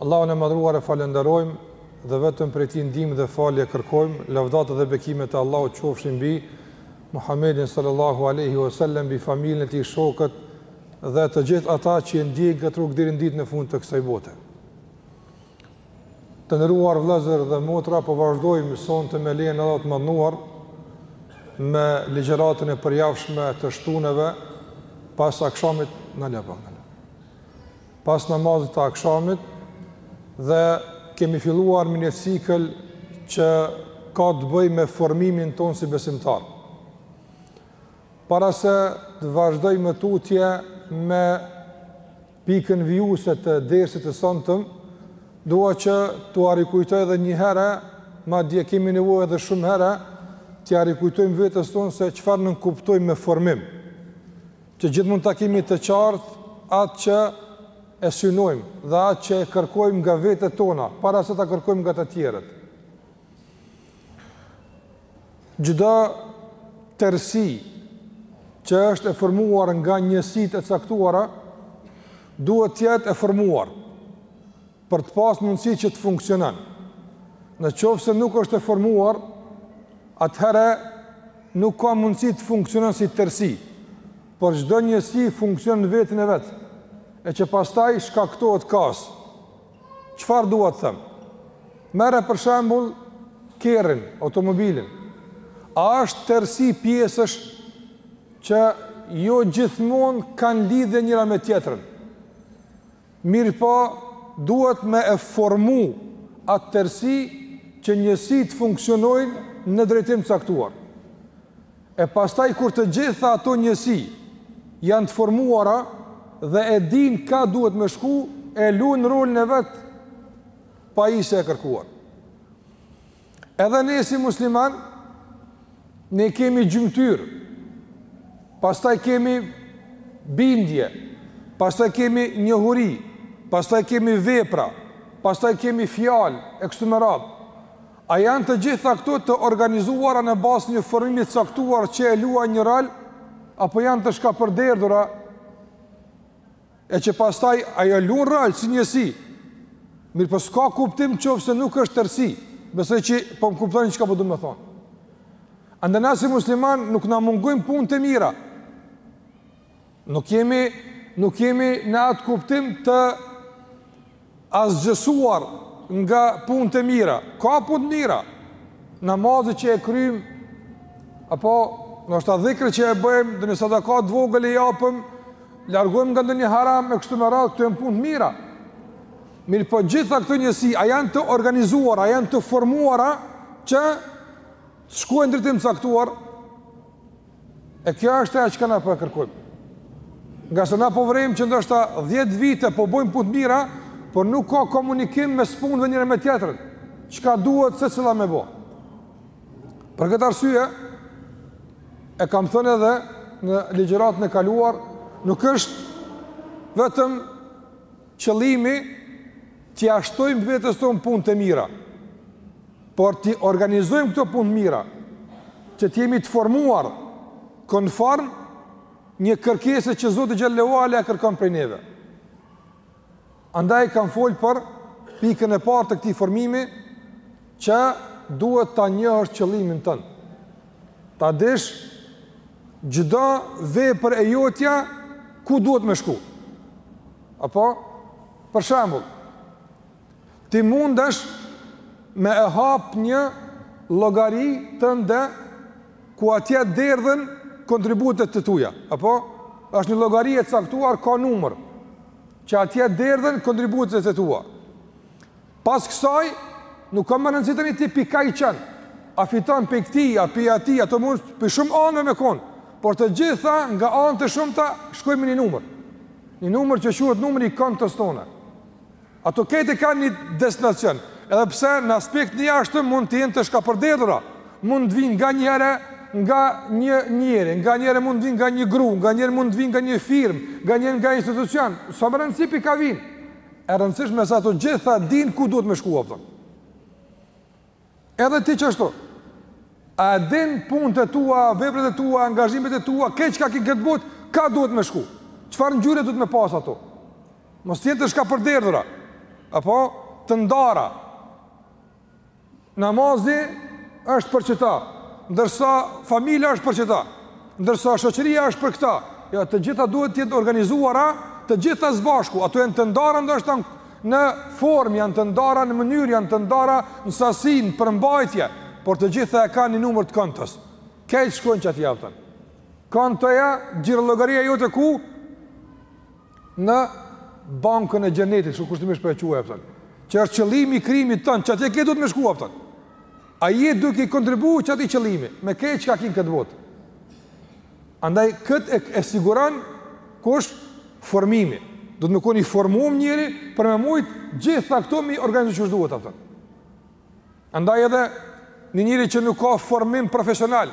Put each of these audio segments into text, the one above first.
Allahun e Madhëruar e falënderojmë dhe vetëm prej Tij ndihmë dhe falje kërkojmë, lavdatat dhe bekimet e Allahut qofshin mbi Muhammedin salallahu alejhi ve selem, mbi familjen e tij, shokët dhe të gjithë ata që e ndjekin këtë rrugë deri në ditën e fundit të kësaj bote. Të nderuar vëllezër dhe motra, po vazhdojmë sonte me lejen e Allahut të Madhëruar me ligjëratën e përjavshme të shtuneve pas akshamit në Llabjan. pas namazit të akshamit dhe kemi filluar me një cikël që ka të bëjë me formimin tonë si besimtarë. Para se të vazhdoj më tutje me pikën vijuese të dersit të sontëm, dua që t'jua rikujtoj edhe një herë, madje kemi nevojë edhe shumë herë, t'ia rikujtojmë vetes tonë se çfarë nënkuptojmë me formim. Që gjithmonë ta kemi të qartë atë që e synojmë dhe atë që e kërkojmë nga vetet tona, para se ta kërkojmë nga të tjerët. Çdo tërësi që është e formuar nga njësitë e caktuara, duhet të jetë e formuar. për të pas mundësi që të funksionon. Në qoftë se nuk është e formuar, atëherë nuk ka mundësi të funksionon si tërësi, por çdo njësi funksionon në veten e vet, e që pastaj shkaktohet kaos. Çfarë dua të them? Merre për shembull kerrin, automobilin. A është tërësi pjesësh që jo gjithmonë kanë lidhje njëra me tjetrën? Mirëpo, duhet me e formu atë tërësi që njësitë të funksionojnë në drejtim të caktuar. E pastaj kur të gjitha ato njësi janë të formuara dhe e dinë ka duhet me shku, e luajnë rolin e vet pajisja e kërkuar. Edhe ne si muslimanë, ne kemi gjymtyrë, pastaj kemi bindje, pastaj kemi njohuri, pastaj kemi vepra, pastaj kemi fjalë, e kështu me radhë. A janë të gjitha këto të organizuara në bazë një formimi të caktuar që e luan një rol, apo janë të shkapërderdhura, e që pastaj ajo lun rol si njësi, mirëpo s'ka kuptim qoftë se nuk është tërësi, besoj që po më kuptoni çka po du me thonë. Andaj na si muslimanë nuk na mungojnë punët e mira, nuk jemi, nuk jemi në atë kuptim të As gjësuar nga punët e mira, ka punë të mira, namazi që e kryjmë, apo ndoshta dhikri që e bëjmë, ndonjë sadaka t'vogël e japim, largohemi nga ndonjë haram e kështu me radhë, këto janë punë të mira. Mirëpo gjitha këto njësi, a janë të organizuara, a janë të formuara, që shkojnë n'drejtim t'caktuar, E kjo është ajo çka na po e kërkojmë. Nga se na po vrejmë që ndoshta 10 vite po bojmë punë të mira, por nuk ka komunikim mes punëve njëra me tjetrën, çka duhet secila me bo. Për këtë arsye, e kam thënë edhe në ligjëratën e kaluar, nuk është vetëm qëllimi t'ia shtojmë vetes tonë punë të mira, Por t'i organizojmë këto punë të mira, që të jemi të formuar konform një kërkese që Zoti xhel-le ue ala e kërkon prej neve. Andaj kam fol për pikën e parë të këtij formimi që duhet ta njohësh qëllimin tënd. Ta dish çdo vepër e jotja ku duhet me shku. Apo, për shembull, Ti mundesh me e hap një llogari tënde ku atje derdhen kontributet e tua, apo? Është një llogari e caktuar ka numër që atje derdhen kontributet e tua. Pas kësaj nuk ka më rëndësi tani ti pi kah i qet. A fiton pi këtij, a pi atij, ato mund pi shumë anëve me kon. Por të gjitha nga anë të shumta shkojnë në një numër. Një numër që quhet numri i kontos tonde. Ato krejt kanë një destinacion, edhe pse në aspekt të jashtëm mund të jenë të shkapërderdhura, mund të vijnë nganjëherë nga një njeri, nganjëherë mund të vijnë nga një gru, nganjëherë mund të vijnë nga një firmë, nganjëherë nga institucion, s'ka më rëndësi pi kah vijnë, e rëndësishme se ato të gjitha din ku duhet me shku, a kupton. Edhe ti qashtu. A e din punët e tua, veprat e tua, angazhimet e tua, krejt çka ke këtë botë, kah duhet me shku? Çfarë ngjyre duhet me pas ato? Mos t'jenë të shkapërderdhura. Apo të ndara. Namazi është për qëta, ndërsa familja është për qëta, ndërsa shoqëria është për këta. Ja, jo, të gjitha duhet të jenë t'organizuara, të gjitha së bashku. Ato janë të ndara ndoshta Në formë janë të ndara, në mënyrë janë të ndara, në sasi, në përmbajtje, por të gjitha e kanë një numër të kontos. Krejt shkojnë qatje, a kupton. Kontoja, xhirollogaria jote ku? Në bankën e xhenetit, kështu kushtimisht po e quaj, a kupton. Që është qëllimi i krijimit tënd, qatje krejt duhet me shku, a kupton. A je duke i kontribu qatij qëllimi, me krejt çka ki në këtë botë. Andaj këtë e siguron kush formimi. Duhet me kon i formum njeri për me mujt gjitha këto m'i organizu qysh duhet ato. Andaj edhe një njeri që nuk ka formim profesional,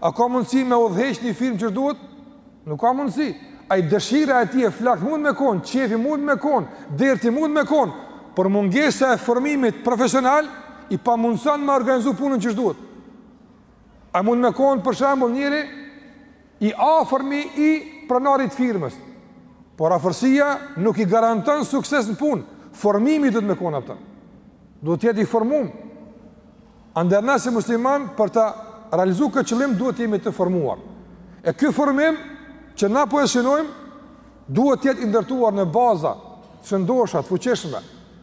a ka mundësi me udhëheq një firmë qysh duhet? Nuk ka mundësi. Ai dëshira e tij e flaktë mund me kon, qefi mund me kon, derti mund me kon, por mungesa e formimit profesional i pamundson me organizu punën qysh duhet. A mund me konë për shembull njëri i afërmi i pronarit të firmës, por afërsia nuk i garanton sukses në punë, formimi duhet me konë apëta. Duhet të jetë i formum. Andaj na si musliman për ta realizu këtë qëllim duhet të jemi të formuar. E ky formim që na po e synojmë duhet të jetë i ndërtuar në baza të shëndosha, të fuqishme,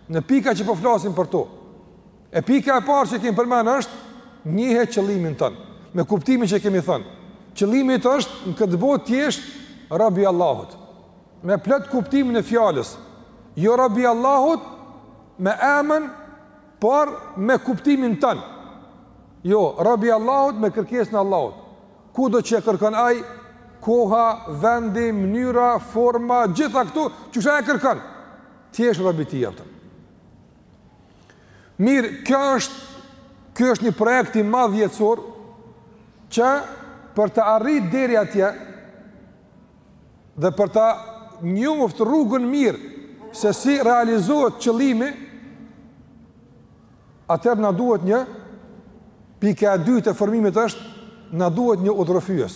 në pika që po flasim për to. E pika e parë që kemi përmend është njihe qëllimin tënd, me kuptimin që e kemi thënë. Qëllimi yt është në këtë botë të jesh rob i Allahut. Me plot kuptimin e fjalës. Jo rob i Allahut me emën, por me kuptimin tënd. Jo, rob i Allahut me kërkesën e Allahut. Kudo që e kërkon ai? Koha, vendi, mënyra, forma, gjitha këto, qysh e kërkon, të jesh rob i tij atë. Mirë, kjo është, ky është një projekt i madh jetësor, që për ta arrit deri atje, dhe për ta njoft rrugën mirë, se si realizohet qëllimi, atëherë na duhet një, pika e dytë e formimit është, na duhet një udhërrëfyes.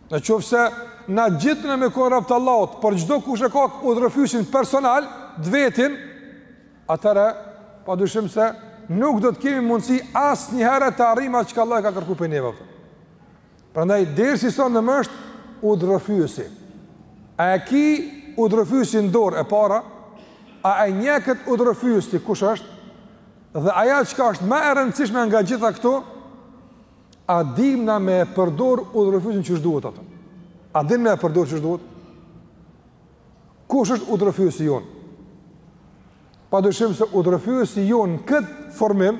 Në qoftë se na gjithë na me kon rob t'Allahut, por çdokush e ka udhërrëfysin personal, të vetin, atëherë pa dyshim se nuk do të kemi mundësi asnjëherë të arrim atë çka Allahu e ka kërku prej neve. Prandaj, dersi i sotëm është udhërrëfysi. A e ki udhërrëfysin n'dorë e para, a e njeh këtë udhërrëfys kush është, dhe ajo çka është ma e rëndësishme nga gjitha këto, a dimë na me e përdor udhërrëfysin qysh duhet ato? A dimë me e përdor qysh duhet? Kush është udhërrëfysi jonë? Pa dyshim se udhërrëfysi jonë në këtë formim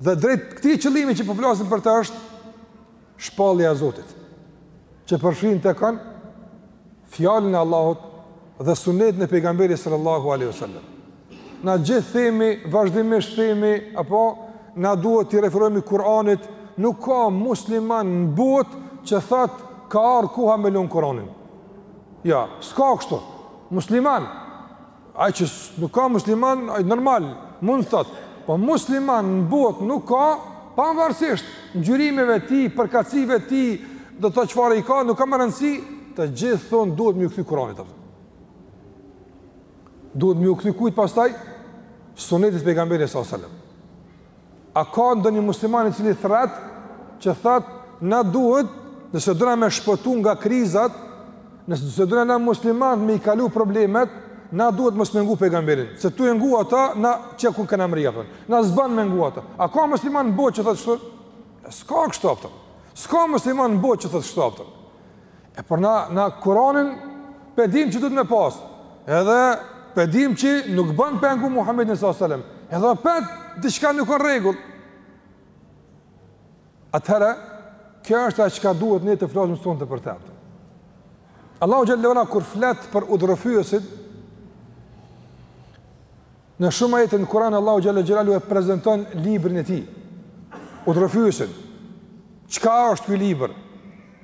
dhe drejt këti qëllimi që po flasim për të është shpallja e Zotit që përfshin të kanë Fjalën e Allahut dhe Sunetin e Pejgamberit sallallahu alaihi wasallam. Na gjithë themi, vazhdimisht themi, apo na duhet t'i referohemi Kur'anit, nuk ka musliman në botë që thot ka ardhur koha me lën Kur'anin. Jo, s'ka kështu. Musliman Ai që nuk ka musliman, ai normal mund të thotë, po musliman në botë nuk ka, pavarësisht ngjyrimeve të tij, përkatësive të tij, do të thotë çfarë i ka, nuk ka më rëndësi, të gjithë thonë duhet me ju kthy Kur'anit. Duhet me ju kthy kujt pastaj? Sunetit pejgamberit sallallahu alajhi wasallam. A ka ndonjë musliman i cili thrret që thot na duhet nëse dona me shpëtu nga krizat, nëse nëse dona na musliman me i kalu problemet, na duhet mos me ngu pejgamberin, se tu e ngu ata na qe ku kena mrri apo. Na s'ban me ngu ata. A ka musliman në botë që thot kështu? S'ka kështu apo. S'ka musliman në botë që thot kështu apo. E por na, na Kur'anin pe dim që duhet me pas. Edhe pe dim që nuk bën pa e ngu Muhammedin sallallahu alaihi wasallam. Edhe opet diçka nuk ka rregull. Atëherë kjo është ajo çka duhet ne të flasim sonte për të. Allahu xhalla wa ala kur flet për udhërrëfyesit Në shumë ajete në Kur'an Allahu xhalla xhelaluhu e prezanton librin e tij. Udhërrëfyesin. Çka është ky libër?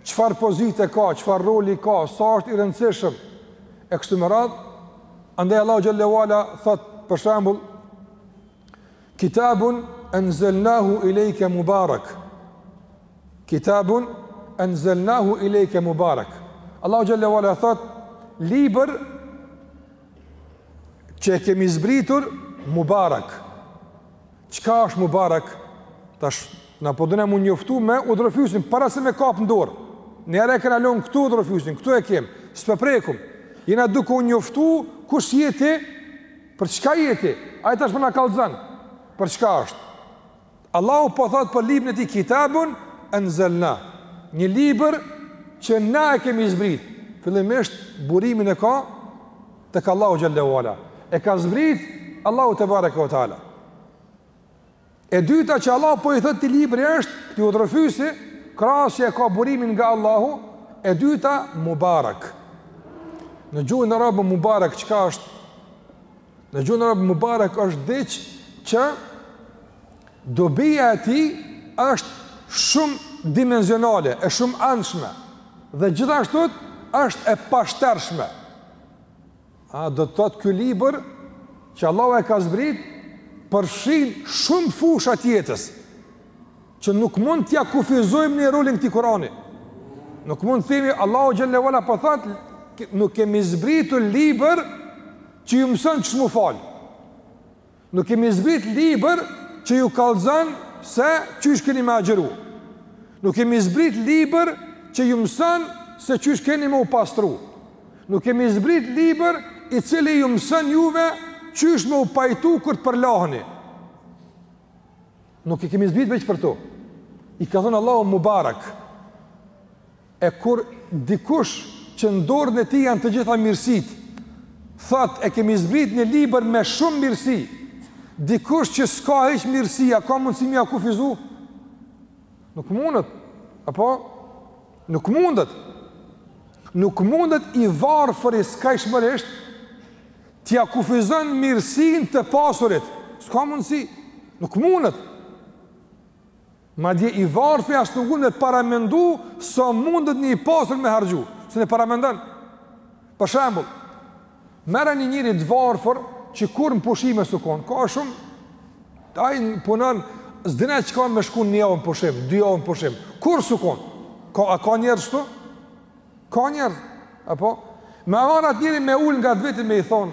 Çfarë pozite ka, çfarë roli ka, sa është i rëndësishëm? E kështu me radhë, andaj Allahu xhalla wa ala thot për shembull Kitabun anzalnahu ilayka mubarak. Kitabun anzalnahu ilayka mubarak. Allahu xhalla wa ala thot libër që e kemi zbritur Mubarak. Çka është Mubarak? Tash, na po dona m'u njoftu me udhërrëfysin, para se me kap në dorë. Njëherë e kena lonë këtu udhërrëfysin, këtu e kemë, s'pe prekum. Jena duke u njoftu kush je ti, për çka je ti, ai tash po na kallzon, për çka është. Allahu po thotë për librin e tij Kitabun anzalna, një libër që na e kemi zbrit. Fillimisht burimin e ka tek Allahu xhalla wa ala. E ka zbrit Allahu tebareke ve teala. E dyta që Allahu po i thotë këtij libri është këtij udhërrëfysi, krahas se e ka burimin nga Allahu, e dyta mubarak. Në gjuhën arabe mubarak çka është? Në gjuhën arabe mubarak është diç që dobia e tij është shumëdimensionale, e shumanshme dhe gjithashtu është e pashtershme. A do të thotë ky libër që Allahu e ka zbrit përfshin shumë fusha të jetës që nuk mund t'ja kufizojmë ne rolin e këtij Kurani. Nuk mund të themi Allahu xhalla wa ala po thotë nuk kemi zbritur libër që ju mëson qysh m'u fal. Nuk kemi zbrit libër që ju kallzon se qysh keni me agjëru. Nuk kemi zbrit libër që ju mëson se qysh keni me u pastru. Nuk kemi zbrit libër i cili ju mëson juve qysh me u pajtu kur të përlaheni. Nuk e kemi zbrit veç për to. I ka thënë Allahu Mubarak. E kur dikush që në dorën e tij janë të gjitha mirësitë, thotë e kemi zbrit një libër me shumë mirësi, dikush që s'ka hiç mirësi, a ka mundësi me ia kufizu? Nuk mundet, apo? Nuk mundet. Nuk mundet i varfëri skajshmërisht t'ia kufizon mirësinë të pasurit. S'ka mundësi, nuk mundet. Madje i varfri as nuk mun me paramendu sa mundet një i pasur me harxhu, s'e paramendon. Për shembull, merr një njeri të varfër që kurrë në pushime s'u kon, ka shumë ai punon s'din çka me shku një javë pushim, dy javë pushim. Kurrë s'u kon. Ka a ka njerëz kështu? Ka njerëz. Apo me marrë atë njeri me ul ngat veti me i thon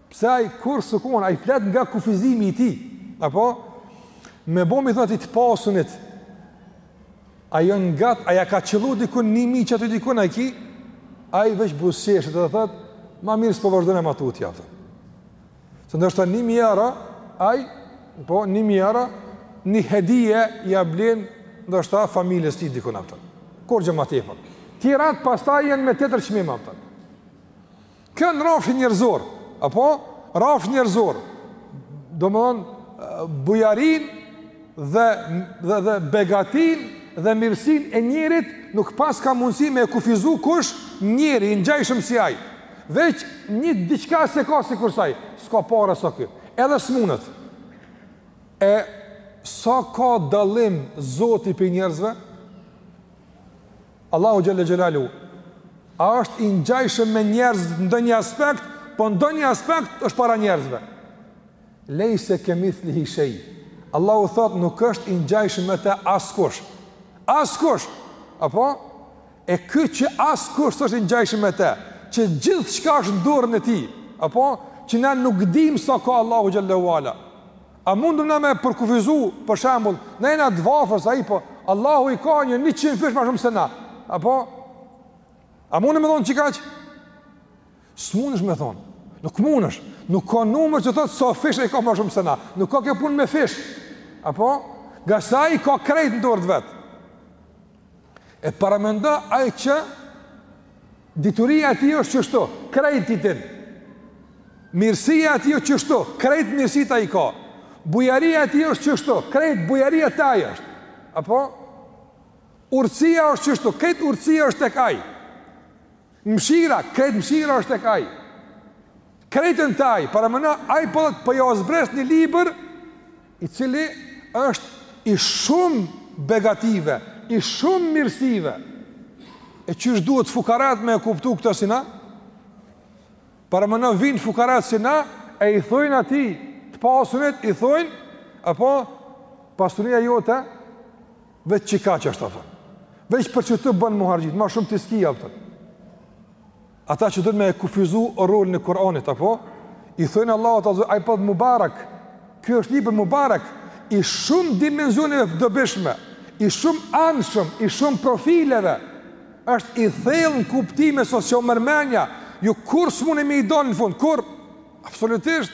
Pse ai kurrë s'u kon, ai flet nga kufizimi i tij. Apo me bo me i thonë të pasunit. Ai jon ngat, ai ka qellu diku një mijë qaty diku na ki. Ai veç buzëqesh të thotë, "Ma mirë s'po vazhdon e ma tutje." Se ndoshta 1000 euro, ai po 1000 euro një hedije ia blen ndoshta familjes tij diku na. Kurgjë më tepër. Tjerat pastaj janë me tjetër çmim apo. Kjo në rafshin njerëzor, apo rafsh njerëzor, domethënë, bujarinë dhe, dhe, dhe begatinë dhe mirësinë e njerit nuk pas ka mundësi me e kufizu kush njeri, i ngjajshëm si ai. Veç një diçka s'e ka sikur ai, s'ka pare sa ky, edhe s'munet. E sa ka dallim Zoti prej njerëzve? Allahu xhalla xhelalu a është i ngjajshëm me njerëz në ndonjë aspekt, po në ndonjë aspekt është para njerëzve. Lejse kemithlihi shej. Allahu thotë nuk është i ngjajshëm me të askush. Askush. Apo e ky që askush s'është i ngjajshëm me të, që gjithçka është në dorën e tij. Apo që na nuk dimë sa ka Allahu xhalla ue ala. A mundëm na me përkufizu, për shembull, na jena të varfër, s'a i, po, Allahu i ka një njëqind fish ma shumë se na, apo? A mundëm me thonë qikaq? S'mundesh me thonë, nuk mundesh, nuk ka numër që thotë sa fish e i ka ma shumë se na, nuk ka kjo punë me fish, a po? Ngase ai ka krejt në dorë t'vet. E paramendo ai që dituria e tij është qështu, krejt i din. Mirësia e tij është qështu, krejt mirësitë i ka. Bujaria e tij është qështu, krejt bujaria te ai është. Apo urtësia është qështu, krejt urtësia është tek ai. Mshira, krejt mshira është tek ai. Krejt janë te ai, paramendo, ai po thotë po ja zbres një libër, i cili është i shumë begative, i shumë mirësive. E qysh duhet fukarat me e kuptu këta si na? Paramendo vijnë fukarat si na, e i thojnë atij të pasunit, i thojnë, apo, pasunia jote, Veç qikaq është apton. Veç për qeto bën mu harxhu, ma shumë ti s'ki apton. Ata që don me e kufizu rolin e Kuranit, apo? I thojnë Allahu tha, ai po thotë Mubarak. Ky është libër Mubarak. I shumë dimenzioneve dobishme. I shumë anshëm, i shumë profileve. është i thellë në kuptime sa s'ja merr menja. Jo kurrë s'mun me i dal në fund, kurrë. Absolutisht.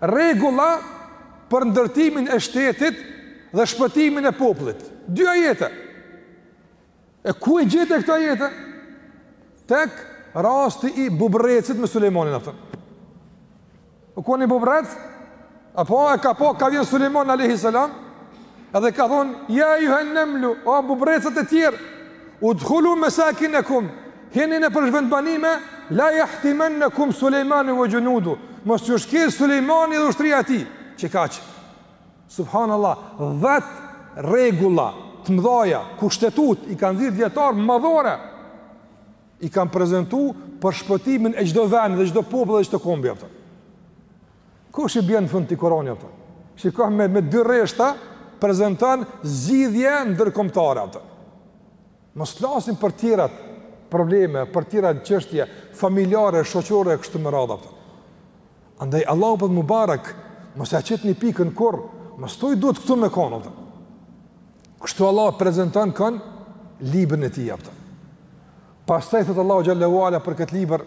Rregulla për ndërtimin e shtetit dhe shpëtimin e popullit. Dy ajete. E ku e gjete këto ajete? Tek rasti i bubrecit me Sulejmanin apton. U kon ni bubrec? Apo e ka pa ka vjen Sulejman alayhi salam? Edhe ka thon ja ejjuhan nemlu, o bubrecët e tjerë, udkhulu masakinakum, Hini nëpër vendbanime, la yahtimannakum Sulejmanu wa junudu, mos ju shkel Sulejmani dhe ushtria e tij, qikaq. Subhanallahu, 10 rregulla të mdhaja, kushtetutë i kanë nxjerrë dijetarët madhore. I kanë prezentu për shpëtimin e çdo vendi dhe çdo populli dhe çdo kombi apton. Kush i bjen n'fund këtij Kurani apton? Shiko me dy rreshta prezanton zgjidhje ndërkombëtare apton. Mos flasim për tjerat probleme, për tjera çështje familjare, shoqërore e kështu me radhë apton. Andaj Allahu po thot mubarek, mos ja qitni pikën kurrë, mos thuj duhet këtu me kon apton. Kështu Allah prezanton kon librin e tij apton. Pastaj thot Allahu xhel-le ue ala për këtë libër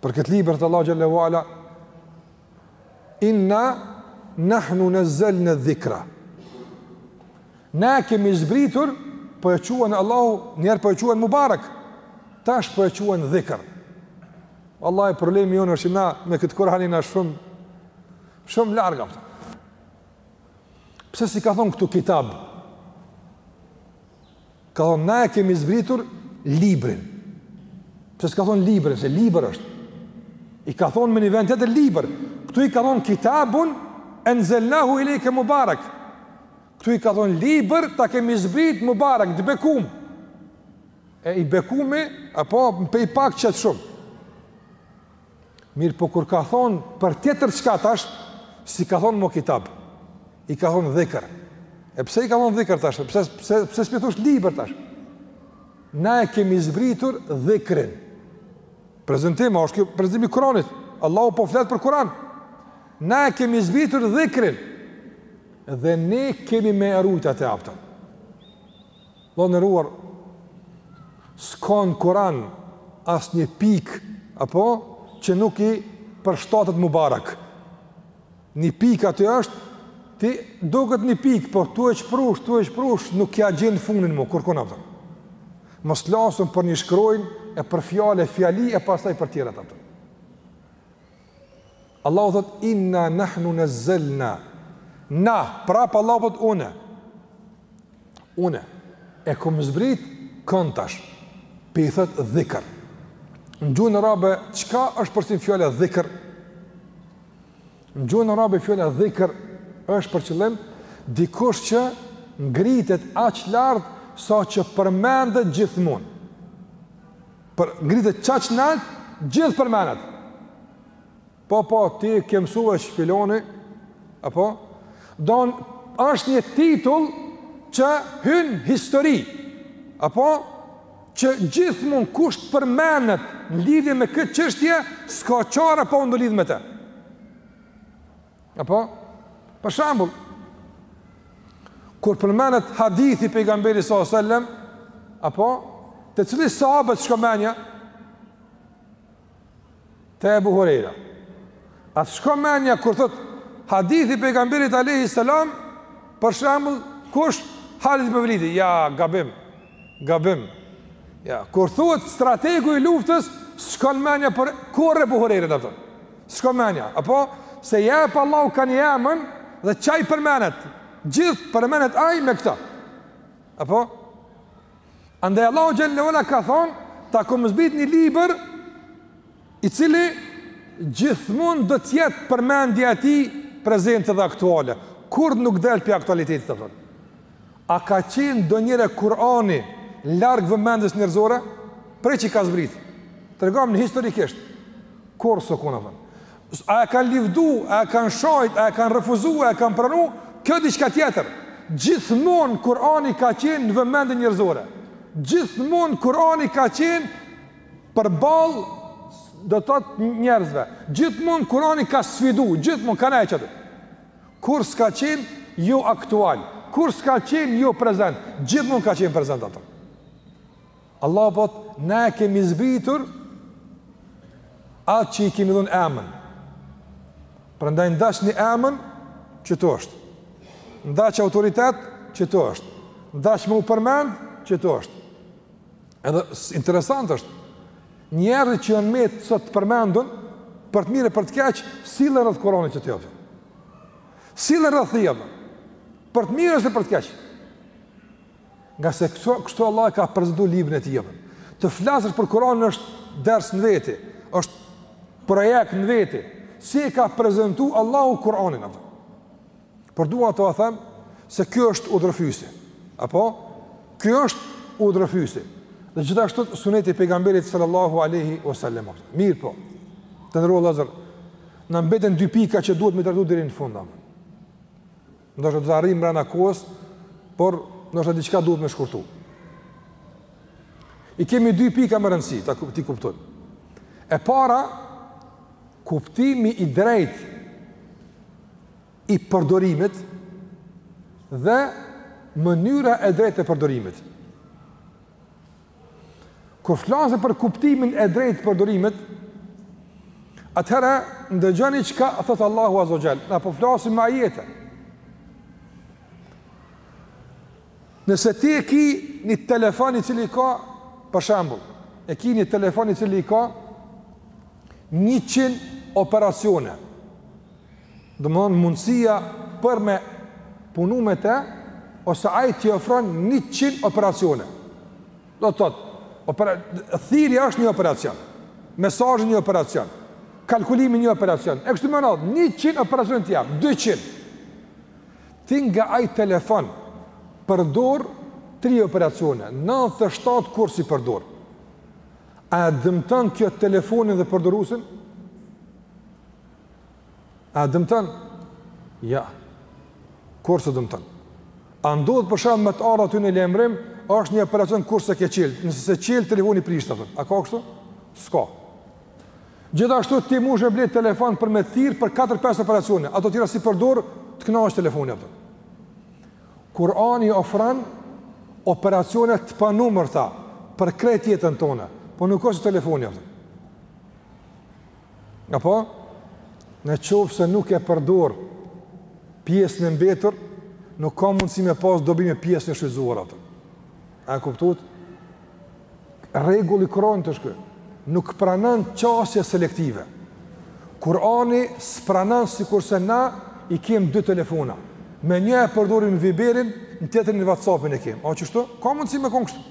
Për këtë libër thot Allahu xhel-le ue ala, inna nahnu nezzelna dhikra. Ne kemi zbritur, po e quen Allahu, njëherë po e quen Mubarak, tash po e quen dhikr. Vallahi problemi jonë është që na me këtë Kuran jemi shumë, shumë larg apton. Pse s'i ka thonë këtu kitab? Ka thonë, na e kemi zbritur librin. Pse s'ka thonë librin, se libër është. I ka thonë me një vend tjetër libër. Këtu i ka thonë kitabun, enzelnahu ilejke mubarek. Këtu i ka thonë libër, ta kemi zbrit mubarek, të bekum. E i bekumi, apo prej pak qet shumë. Mirëpo kur ka thonë për tjetër çka tash, s'i ka thonë mo kitab, i ka thonë dhikër. E pse i ka thonë dhikër tash, pse, pse, pse s'pi thush libër tash? Na e kemi zbritur dhikrin. Prezentim, a është kjo prezentimi i Kuranit, Allahu po flet për Kuran. Na e kemi zbritur dhikrin, dhe ne kemi me e rujt atë, a kupton. Vëlla i nderuar, s'ka në Kur'an asnjë pikë apo që nuk i përshtatet mubarek. Një pikë aty është të duket një pikë, po tu e çprush, tu e çprush, nuk ja gjen fundin më kurrkun, a kupton. Mos të flasim për një shkronjë e për fjalë e fjali e pastaj për tjerat ato. Allahu thotë, Inna nahnu nazzalna. Na, prapë Allahu thotë une. Une. E kom zbrit këtë tash. Po i thotë dhikër. Në gjuhën arabe, çka është për qëllim fjala dhikr? Në gjuhën arabe fjala dhikr është për qëllim dikush që ngritet aq lart sa që përmendet gjithmonë. Pra ngritet qaq lart, gjithë përmendet. Po po, ti ke mësuar që filani, a kupton, është një titull që hyn në histori. Apo që gjithmonë kush të përmendet në lidhje me këtë çështje, s'ka çare pa u ndërlidh me të. Apo për shembull kur përmendet hadithi i pejgamberit sallallahu alajhi wasallam, apo te cili sahab t'shkon menja Te Ebu Hurejra. A të shkon menja kur thot hadithi i pejgamberit Alejhi Selam, për shembull, kush Halid ibn Velidi? Ja, gabim, gabim. Ja, kur thot strategu i luftës, s'shkon menja për kurrë Ebu Hurejra, a kupton. S'shkon menja, apo? Se ja jep Allahu ka një emën dhe qaj përmenet. Gjithë përmenet aj me këtë. Apo? Andaj Allahu xhelle ue ala ka thon ta kom zbrit një libër i cili gjithmonë do të jetë përmendja e tij prezente dhe aktuale. Kurrë nuk del prej aktualitetit, a kupton. A ka qenë donjëherë Kurani larg vëmendjes njerëzore? Prej që i ka zbrit? Tregom historikisht. Kurrë s'ka kon, a kupton. A e kanë livdu, a e kanë sha, a e kanë refuzu, a e kanë pranu, kjo diçka tjetër. Gjithmonë Kurani ka qenë në vëmendjen njerëzore. Gjithmonë Kurani ka qenë përballë do të thotë njerëzve. Gjithmonë Kurani ka sfidu, gjithmonë ka qenë qaty. Kur s'ka qenë jo aktual, kur s'ka qenë jo prezent, gjithmonë ka qenë prezent ato. Allahu po thotë, "Ne e kemi zbritur atë që i kemi dhënë emën." Prandaj n'dashni emën qetu është. N'dash autoritet qetu është. N'dash me u përmend qetu është. Edhe interesant është njerëzit që janë më s'shumti të përmendun për të mirë e për të keq, sillen rreth Kur'anit qetu, apo. Sillen rreth tij. Për të mirë ose për të keq. Nga se kështu, kështu Allah e ka prezentu librin e tij, a po. Të flasësh për Kuranin është ders në veti, është projekt në veti. Si e ka prezentu Allahu Kuranin atë? Por dua ta them se kjo është udhërrëfyesi. Apo? Kjo është udhërrëfyesi. Dhe gjithashtu suneti i pejgamberit sallallahu alejhi ue selem. Mirëpo, të nderuar vëllezër, na mbeten dy pika që duhet me trajtu deri në fund. Ndoshta do të arrijmë mbrana kohës, por ndoshta diçka duhet me shkurtu. I kemi dy pika me rëndësi, t'i kuptojmë. E para, kuptimi i drejtë i përdorimit dhe mënyra e drejtë e përdorimit. Kur flasim për kuptimin e drejtë të përdorimit, atëherë ndëgjoni çka thotë Allahu Azza wa Jall. Na po flasim me ajete. Nëse ti e ki një telefon i cili i ka, për shembull, e ki një telefon i cili i ka 100 operacione. Domethënë mundësia për me punu me te, ose ai t'i ofron 100 operacione. Do të thotë, opera, thirrja është një operacion, mesazhi një operacion, kalkulimi një operacion. E kështu me radhë, 100 operacione të jap, 200. Ti nga ai telefon përdor 3 operacione, 97 kurrë s'i përdor. A e dëmton kjo telefonin dhe përdoruesin? A dëmton? Jo. Kurrë s'e dëmton? A ndodh për shembull me të ardhë aty një lajmërim, është një operacion kurrë s'e ke çelë, nëse s'e çel, telefoni prishet, kupton. A ka kështu? S'ka. Gjithashtu ti mun'sh e blen telefon për me thirrë për 4-5 operacione, ato tjera s'i përdor, të kënaq telefoni, kupton. Kurani ofron operacione të panumërta për krejt jetën tonë, po nuk është telefoni, kupton. Apo, në qoftë se nuk e përdor pjesën e mbetur, nuk ka mundësi me pas dobi me pjesën e shfrytëzuar atë. A e kuptuat? Rregulli i Kuranit është ky, nuk pranon qasje selektive. Kurani s'pranon sikurse na i kemë dy telefona. Me një e përdorim Viberin, në tjetrin Whatsappin e kemë. A qështu? Ka mundësi me konë kështu.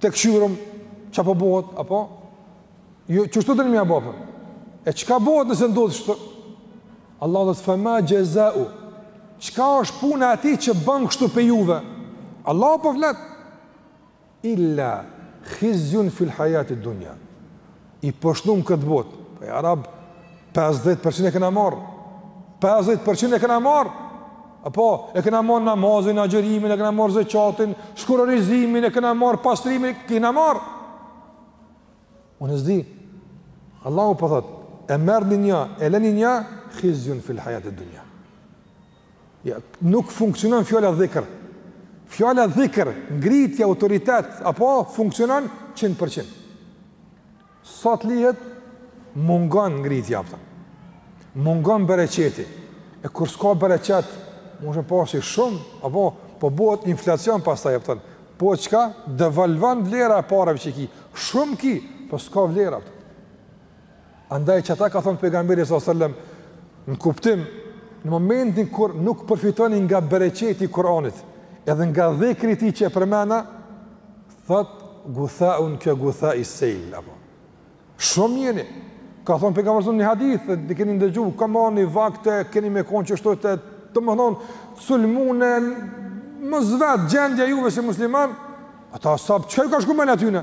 Të kqyrim çka po bëhet apo? Jo qështu don me ja bo apo? E çka bëhet nëse ndodh kështu? Allahu tha fa ma jazau. Çka është puna e atij që bën kështu pej juve? Allahu po flet illa khizyun fil hayati dunya. i poshtnum këtë botë, po ja rab 50% e kena marr. 50% e kena marr. Apo e kena marr namazin, agjërimin, e kena marr zakatin, shkurorizimin, e kena marr pastrimin, e kena marr. Unë s'di. Allahu po thot, e merrni një, e lëni një, khizyun fil hayat ad-dunya. Ja, nuk funksionon fjala dhikr. Fjala dhikr, ngritje, autoritet apo funksionon 100%. Sa të lihet mungon ngritja, a kupton. Mungon bereqeti. E kur s'ka bereqet, munesh me pas shumë apo po bëhet inflacion pastaj, a kupton. Po çka devalvon vlera e parave që i ki. Shumë ki, po s'ka vlera. Andaj qata ka thonë pejgamberi s.a.s. në kuptim, në momentin kur nuk përfitoni nga bereqeti i Kur'anit, edhe nga dhikri i tij që e përmena, thot, gutha'un ke gutha'i sejl, apo. Shumë jeni, ka thonë pejgamberi s.a.s. në hadith, dhe keni ndëgju, ka me ardh një vakt e keni me konë qështu të, domethonë, sulmun e mos vet gjendja e juve si musliman, ata ashabë, çka ju ka shku menja atyne?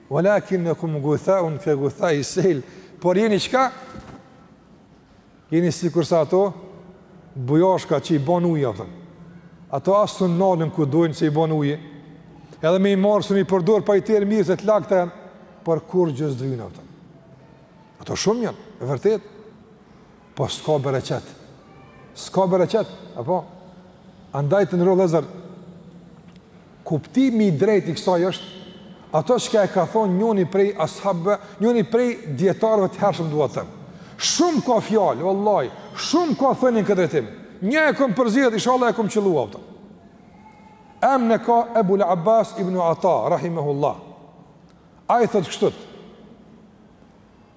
Walakinukum gutha'un ka gutha'i sel. Por jeni çka? Jeni sikurse ato bujashka që i ban uji, a kupton. Ato as s'un nalen ku dojnë se i ban uji. Edhe me i marrë s'un i përdor pa i terë mirë se të lagta janë, por kurrgjë s'vyjnë, a kupton. Ato shumë janë, e vërtetë. Po s'ka bereqet. S'ka bereqet, apo? Andaj të nderuar vëllezër, kuptimi i drejt i kësaj është, ato çka e ka thonë njëni prej ashabëve, njëni prej dijetarëve të hershëm dua të them. Shumë ka fjalë, vallahi, shumë ka thënie në këtë drejtim. Një e kom përzgjedh, inshallah e kom qëllu, a kupton. Emnin e ka Ebul Abbas ibn Ata, rahimehullah. Ai thotë kështu,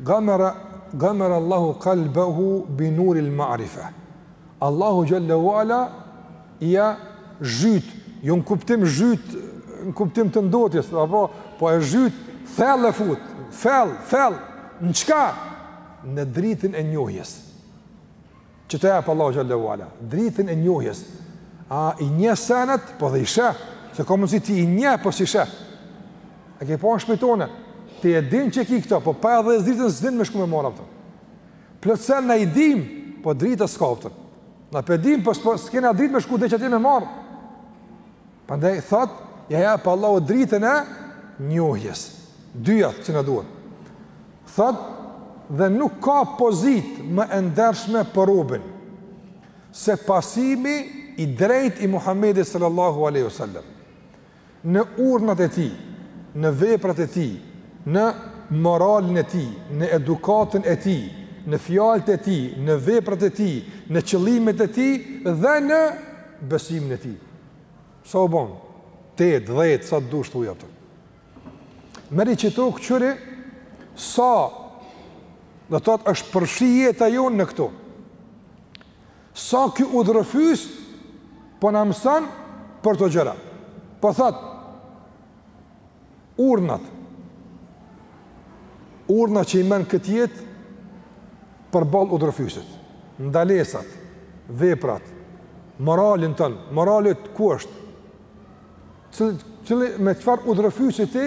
Gamera gamera Allahu kalbehu bi nuril ma'rife. Allahu xhel-le ue ala ja zhyt, jo në kuptim zhyt, në kuptim të ndotjes, apo po e zhyt thellë e fut, thellë, thellë në çka? Në dritën e njohjes. që të jepë Allahu xhel-le ue ala, dritën e njohjes. A i njeh senet, po edhe i sheh, se ka mundësi ti i njeh, po s'i sheh. E ke pa në shpi tonë, ti e din që e ki këto, po pa e dhez dritën s'din me shku me marrë, apo. Plot sene na i dimë, po drita s'ka, apo. Na po e dimë, po s'kena dritë me shku dhe që ti me marë. Prandaj thotë, ja jep Allahu dritën e njohjes. Dija që na duhet. Thotë dhe nuk ka pozitë më e ndershme për robin se pasimi i drejtë i Muhammedit sallallahu alejhi ue sel-lem në urdhnat e tij në veprat e tij në moralin e tij në edukatën e tij në fjalët e tij në veprat e tij në qëllimet e tij dhe në besimin e tij Sa u bonë? 8, 10, sa të dush ti, apo. Merri qitu kqyri, sa domethënë është përfshi jeta jonë në këto. Sa ky udhërrëfyes, po na mëson për to gjëra. Po thotë, Urnat. Urnat që i merr n' këtë jetë përballë udhërrëfysit. Ndalesat, veprat, moralin tën, moralit ku është? Cili, cili me çfarë udhërrëfysi ti?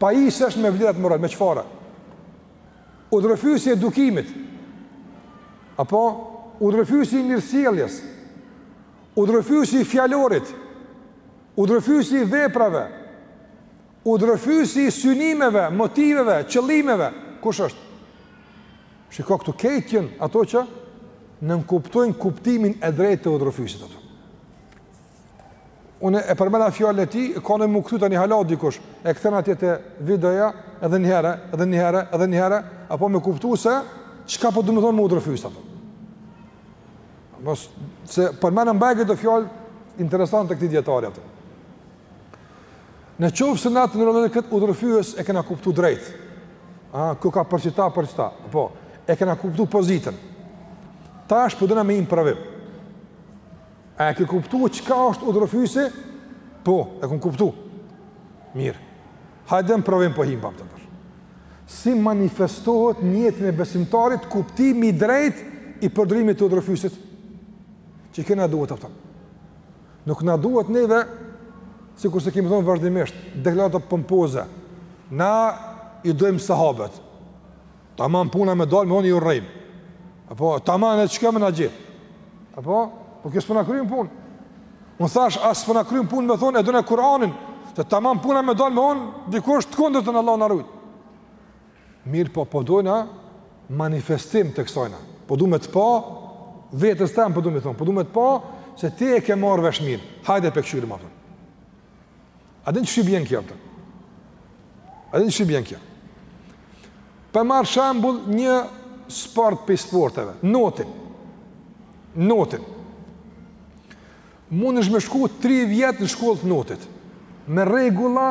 Pajisë është me vlerat morale, me çfarë? Udhërrëfysi i edukimit. Apo udhërrëfysi i mirësjelljes. Udhërrëfysi i fjalorit. Udhërrëfyesi i veprave, udhërrëfyesi i synimeve, motiveve, qëllimeve, kush është? Shiko këtu krejt janë ato që nënkuptojnë kuptimin e drejtë të udhërrëfyesit, apo. Unë e përmenda fjalën e tij, kanë m'u kthy tani hala dikush, e kthen atje te videoja, edhe një herë, edhe një herë, edhe një herë, apo me kuptu se, çka po domethonë me udhërrëfys, apo. Mos se përmenda baj do fjalë interesante të këtij dijetari, apo. Në qoftë se na tanë këtë udhërrëfyes e kena kuptu drejt. A ka, ka përqindja, përqindja? Po, e kena kuptu pozitën. Tash po dona me hi n'provim. A e ke kuptu çka është udhërrëfyesi? Po, e kam kuptu. Mirë. Hajde n'provim po him, a kupton, tash. Si manifestohet në jetën e besimtarit kuptimi i drejtë i përdorimit të udhërrëfysit? Qikjo na duhet, a kupton? Nuk na duhet neve sikurse kemi thonë vazhdimisht deklarata pompoze. Na i dojmë sahabët. Tamam puna me dalë, me thonë i urrejmë. Apo, tamam e çka me na gjetë. Apo, po kjo s'po na kryn punë. Unë thash, as po na kryn punë me thonë, e dona Kur'anin, se tamam puna me dalë, me thonë, dikush të kundërtën, Allah na rujt. Mirëpo, po dojna manifestim të kësajna. Po du me të pa, vetes teme po du me thonë, po du me të pa, se ti e ke marrë vesh mirë. Hajde pe kqyrim, a kupton. A din qysh i bjen kjo, a kupton? A din qysh i bjen kjo? Po e marr shembull një sport prej sporteve, notin. Notin. Mundesh me shku 3 vjet në shkollë të notit, me rregulla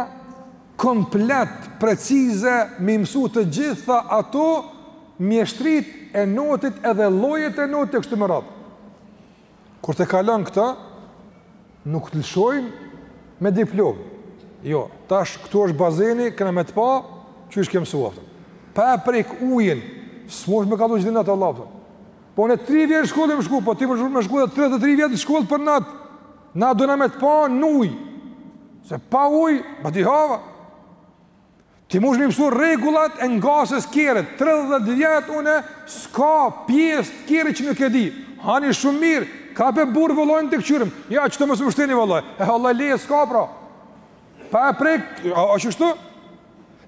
komplet, precize, me i mësu të gjitha ato mjeshtritë e notit edhe llojet e notit e kështu me radhë. Kur të kalon këta, nuk të lëshojnë me diplomë. Jo, tash këtu është bazeni, kena me të pa, qysh e ke msu, a kupton. Pa e prek ujin, s'mush me kalu që din not, valla, kupton. Po unë tri vjet shkollë jom shku, po ti me shku edhe tridhetë e tri vjet shkollë për not. Na dona me të pa në ujë. Se pa ujë, badihava. Ti mush me i msu rregullat e ngasjes kerrit, 30 vjet unë s'ka pjesë të kerrit që nuk e di. Ani shumë mirë, kape burrë vollanin të kqyrim. Ja çdo mos më shtini n'vollan. E vallahi s'ka pra. Pa e prek, a është kështu?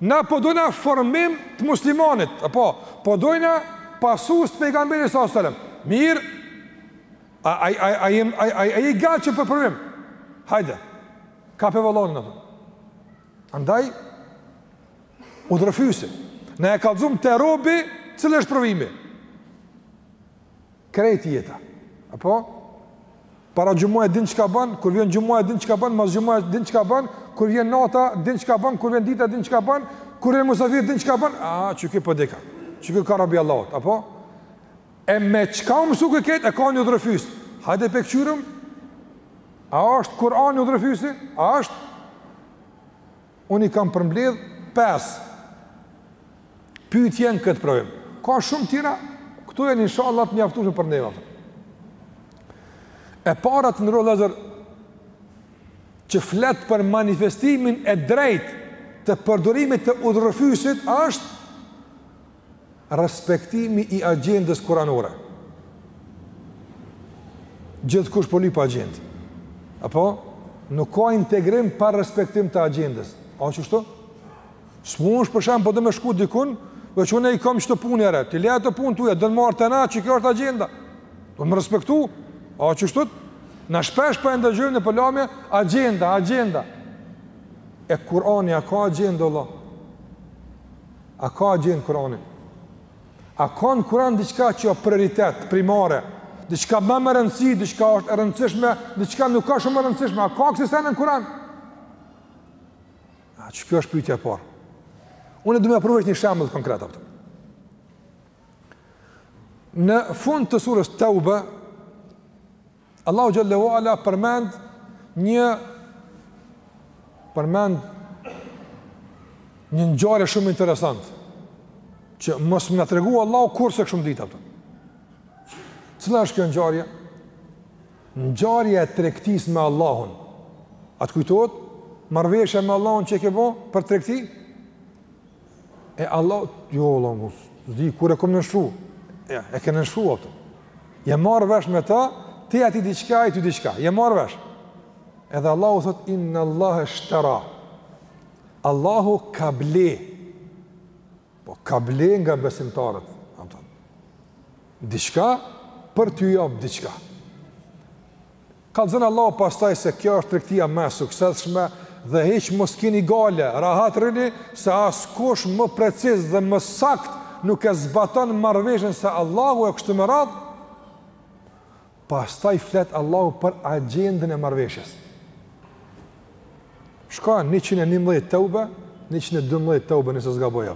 Na po dojna formim të muslimanit, apo po dojna pasues të pejgamberit alejhi selam. Mirë. A, a, a, a, a, a je i gatshëm për provim. Hajde. Kape vollanin, a kupton. Andaj, udhërrëfysi. Na e kallzum te robi, cili është provimi? Krejt jeta. Apo? Para xhumaje din çka ban, kur vjen xhumaja din çka ban, mas xhumaje din çka ban, kur vjen nata, din çka ban, kur vjen dita, din çka ban, kur vjen musafiri, din çka ban, a, qiky po dika, po qiky koka robi i Allahut, apo? E me çka u mësuke ketë, e ka një udhërrëfys? Hajde pe kqyrim? A është Kur'ani udhërrëfysi? A është? Unë i kam përmbledh pesë pyetje në këtë provim. Ka shumë tjera, këto janë inshallah të mjaftushme për neva. E para të nderuar vllezër, që flet për manifestimin e drejtë të përdorimit të udhërrëfysit, është Respektimi i agjendës kuranore. Gjithkush po lyp agjendë. Apo nuk ka integrim pa respektim të agjendës. A është kështu? S'mund të për shembull po do me shku dikun, dhe që unë i kam qëto punë e. T'i le ato punë tuaja, do me marrë tana që kjo është agjenda. Do me respektu. A është kështu? Na shpesh po e ndëgjojmë po lam me agjenda, agjenda. E Kurani a ka agjendë vallah. A ka agjendë Kur'ani? A ka në Kur'an diçka që është prioritet, primare? Diçka ma me rëndësi, diçka është e rëndësishme, diçka nuk asht shumë e rëndësishme. A ka kësi sene në Kur'an? Qe kjo është pyjtja e parë? Unë e du me pru veç një shembull konkret, apo. Në fund të surës Teube, Allahu xhel-le ue ala përmend një përmend një ngjarje shumë interesante që mos me na tregu Allahu kurrë s'e kishim ditë ato. Cila është kjo ngjarje? Ngjarja e tregtisë me Allahun. A të kujtohet marrveshja me Allahun që e ke bo për tregti? E Allahu, jo vallahi, s'di, kur e kom nënshkru, e, e ke nënshkru, ato. Je marrë vesh me ta, ti atij diçka, ai ty diçka, je marrë vesh. Edhe Allahu thot, inna Allahe shtera. Allahu ka ble, po ka ble nga besimtarët, ato. Diçka, për t'ju jap diçka. Kallxon Allahu pastaj se kjo është tregtia më e suksesshme dhe hiç mos kini gajle, rahat rrini se askush më preciz dhe më sakt nuk e zbaton marrëveshjen se Allahu e kështu me radh. Pastaj flet Allahu për agjendën e marrëveshjes. Çka 111 Teube, 112 Teube nëse s'gaboj e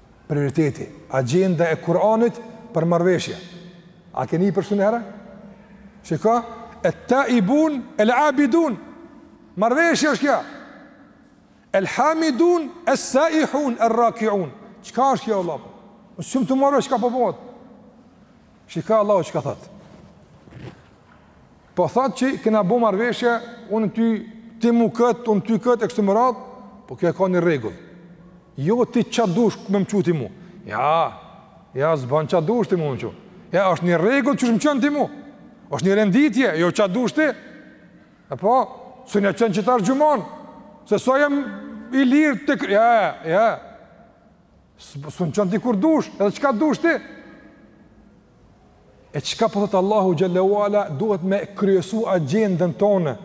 prioriteti, agjenda e Kur'anit për marrëveshje. A keni i përshtu njëherë? Çka? Et-taibun, el-abidun. Marrëveshje është kjo. El-hamidun, es-saihun, er-rakiun. Çka është kjo, Allah? N'qoftë marrëveshje, çka po bohet? Po çka Allahu, çka ka thot? Po thot që kena bo marrëveshje, unë ty, ti mu këtë, unë ty këtë, e kështu me radhë, po kjo e ka një rregull. Jo ti çka dush me më çu ti mu. Ja, ja, s'ban çka dush ti mu me m'çu ti. Ja, është një rregull qysh m'çon ti mu. është një renditje, jo çka dush ti. E po, se na çon që tash gjykon, se sa jam i lirë të kërë. Ja, ja, ja. Sun çon ti kur dush, edhe çka dush ti? E çka po thot po Allahu xhelle ve ala duhet me kryesu agjendën tonë.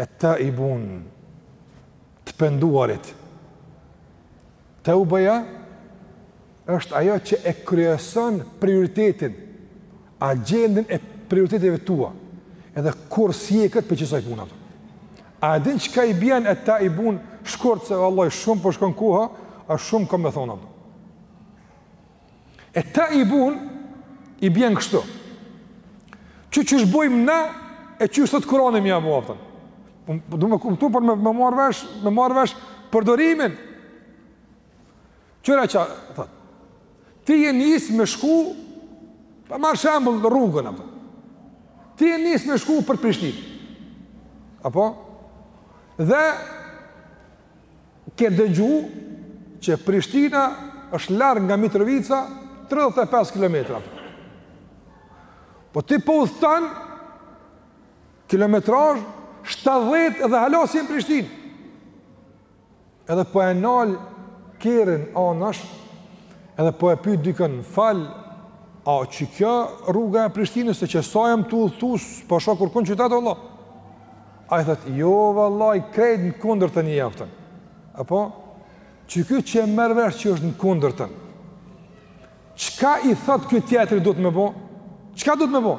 Et-taibun, të penduarit. Teubeja është ajo që e kryeson prioritetin, agjendën e prioriteteve tua. Edhe kurrë si e këtë prej qësaj puna. A e din çka i bjen et-taibun shkurt se vallaj shumë po shkon koha, a shumë kam me thonë, apton. Et-taibun i bjen kështu. Qe qysh bojmë na e qysh thot Kurani me ja bo, apton. Po, po du me kuptu për me, me marrë vesh, me marrë vesh përdorimin. Kqyre çka thot, ti je nis me shku, po marr shembull rrugën, apton, ti je nis me shku për Prishtinë, apo, dhe ke dëgju që Prishtina është larg nga Mitrovica 35 km, apo. Po ti po udhton, kilometrazh, 70 edhe hala s'je n'Prishtinë. Edhe po e nal kerrin anash, edhe po e pyet dikën, "Fal, a qikjo rruga e Prishtinës se qe sa jam tu udhëtu, s'po shoh kurkun qytet valla?" Ai thot, "Jo vallai, krejt në kundërtën je, apton." Apo qiky që e merr vesh që është në kundërtën. Çka i thot ky tjetri duhet me bo? Çka duhet me bo?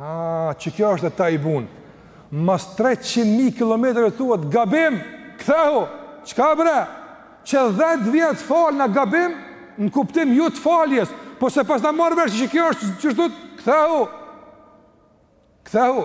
Aa, qikjo është et-taibun. Mas 300.000 kilometrave t'thuhet gabim, kthehu, çka bre? Qe 10 vjet falna gabim, në kuptim jo të faljes, po s'e pasna marrë vesh që kjo është qështu, kthehu, kthehu.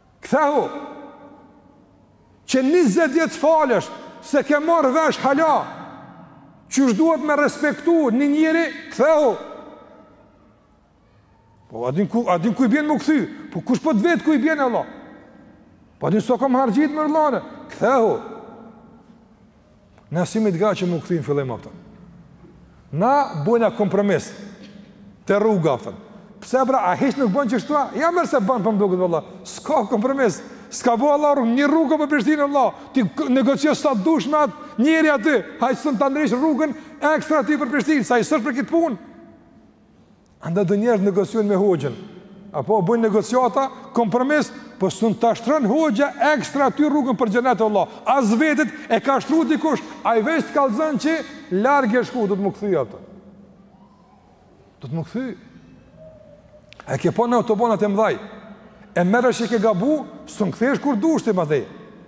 Kthehu! Qe njëzet vjet falesh s'e ke marrë vesh hala qysh duhet me respektu një njeri, kthehu! Po a din ku a din ku i bjen m'u kthy? Po kush po të vet ku i bjen vlla? Po a din sa kam harxhit mor vëlla, kthehu! Na s'jemi t'gatshëm m'u kthy n'fillim, apton. Na bojmë kompromis te rruga, apton. Pse bre, a hiç nuk bën qështu a? Jo more se bën po më duket, vëlla. S'ka kompromis. S'ka bo vlla rrugë, një rrugë për Prishtinë, vlla. Ti negocio sa dush me atë njeri aty. Ai sun ta ndreq rrugën ekstra ty për Prishtinë, se ai s'osht për këtë punë. Andaj do njerëz negociojnë me hoxhën. Apo bëjnë negociata, kompromis, po sun ta shtron hoxha ekstra ty rrugën për xhenet vlla. As vedit. E ka shtru dikush, ai veç të kallzon që larg je shku duhet m'u kthy, apton. Duhet m'u kthy. E ke pa në autobanat e mëdhaj? E merr vesh që ke gabu, sun kthesh kur dush ti më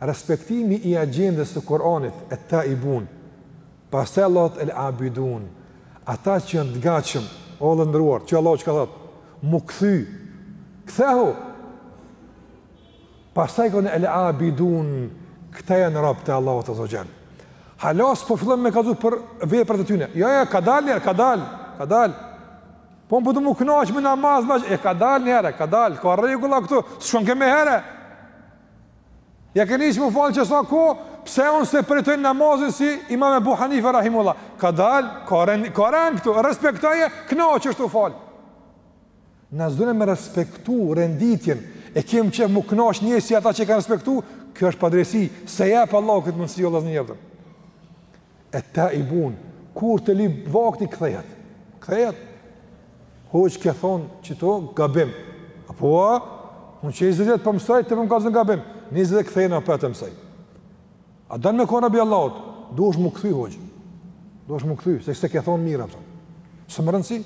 Respektimi i agjendës së Kur'anit, At-Taibun, pastaj Allahu Al-Abidun, ata që janë të gatshëm, o vlla i nderuar, që Allahu çka thotë, mu kthy, kthehu. Pastaj kanë Al-Abidun, këta janë robët e Allahut Azza wa Jall. Halos po fillon me kallzu për veprat e tyne. Jo, jo, kadalë njëherë, kadalë, kadalë. Po unë po du m'u kënaqë me namaz, e kadalë një herë, kadalë, ka rregulla këtu, shumë ke me herë. Ja ke nisë m'u falë qe sa kohë, pse unë s'e përjetoj namazin si imam Ebu Hanife rahimehullah. Kadalë, ka rend këtu, respektoje, kënaqesh tu u falë. Na s'dojmë me respektu renditjen, e kemi qef m'u kënaq njëjtë si ata që kanë respektu, kjo është padrejtësi, s'e jep Allahu këtë mundësi, Allah s'na e jep atë. Ettaibun, kur të lip vakti kthehet. Kthehet. Hoxhë, ke thon qito gabim. Apo a? Unë qe 20 vjet po mësoj ti po m'kallzon gabim. 20 vjet kthehen apet mësoj. A don me kon rob i Allahut? Duhesh m'u kthy hoxhë. Duhesh m'u kthy, se s'e ke thon mirë atë. Është me rëndësi.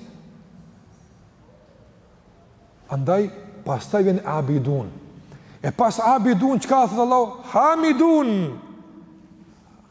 Andaj, pastaj vjen abidun. E pas abidun, çka thotë Allah? Hamidun!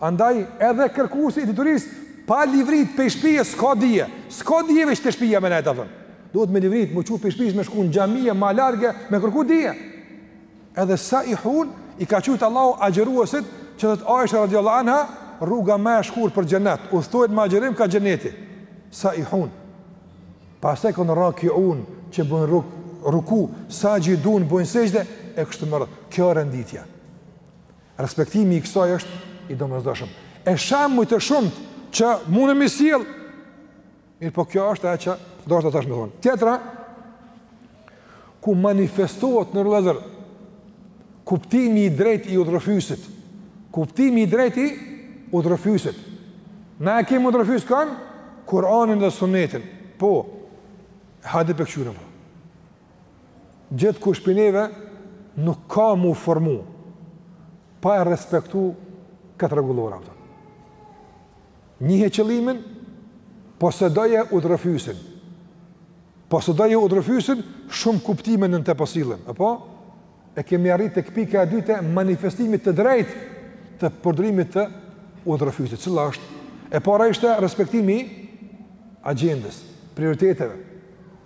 Andaj edhe kërkuesi i diturisë pa livrit pej shpije s'ka dije, s'ka dije veç te shpija me nejt a thon. Duhet me livrit mu çu pej shpijës me shku në xhamije ma large me kërku dije. Edhe saihun i ka qujt Allahu agjëruesit që thot Aisha radiallahu anha rruga ma e shkurt për xhenet udhëtohet me agjërim ka xheneti. Saihun. Pastaj kon rakiun që bojn ruku, saxhidun bojn sexhde e kështu me radhë. Kjo renditja. Respektimi i kësaj është i domosdoshëm. E shembuj të shumtë që muna m'i sjell. Mirëpo kjo është ajo çka doshta tash me thon. Tjetra ku manifestohet vllezër kuptimi i drejtë i udhërrëfysit. Kuptimi i drejtë i udhërrëfysit. Na e kemi udhërrëfys kan Kur'anin dhe Sunnetin. Po. Hajde pe kqyrim. Po. Gjithkush prej neve nuk ka m'u formu, pa e respektu këtë rregullore. Apo? Njihe qëllimin, posedoje udhërrëfysin. Posedoje udhërrëfysin, shumë kuptime nën te po sillen. Apo? E kemi arrit tek pika e dytë e manifestimit të drejtë të përdorimit të udhërrëfysit. Cilla është? E para ishte respektimi i agjendës, prioriteteve.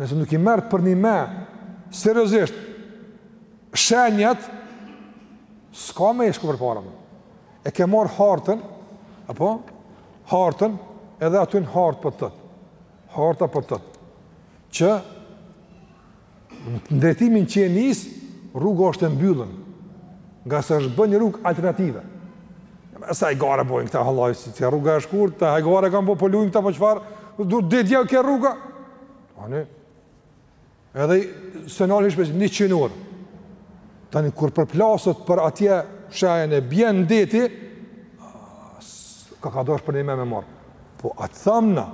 Nëse nuk i merr përnime seriozisht shenjat s'ka me shku përpara. E ke marr hartën, apo hartën edhe aty në hartë po t'thotë. Harta po t'thotë që në drejtimin që e nis, rruga është e mbyllun, ngase është bë një rrugë alternative. Sa i gara bojnë këta hallaj, si të rruga e shkurt, të hajgare kanë po po lujnë këta po qëfar, du të ditja kjo rruga. Ani, edhe se nalë ishme një qinur. Tani, kur përplaset për atje shajën e bjenë në deti, ka ka dosh përnime me marrë. Po, a t'thamë na,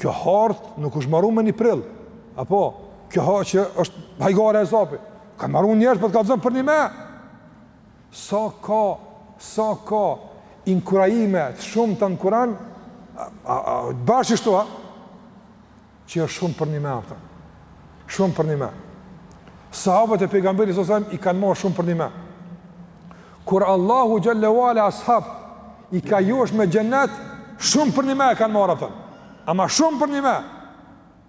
kjo hartë nuk është maru me një prill. Apo, kjo hartë që është hajgare e zapi. Ka maru njeri po të kallzon përnime. Sa ka, sa ka inkurajime të shumta në Kur'an, a, a, a bash ashtu, a? Që është shumë përnime, a kupton. Shumë përnime. Sahabët e pejgamberit s.a.s. i kanë marrë shumë përnime. Kur Allahu xhele ve ala ashabët i ka josh me xhennet, shumë përnime e kanë marrë, a kupton. Ama shumë përnime.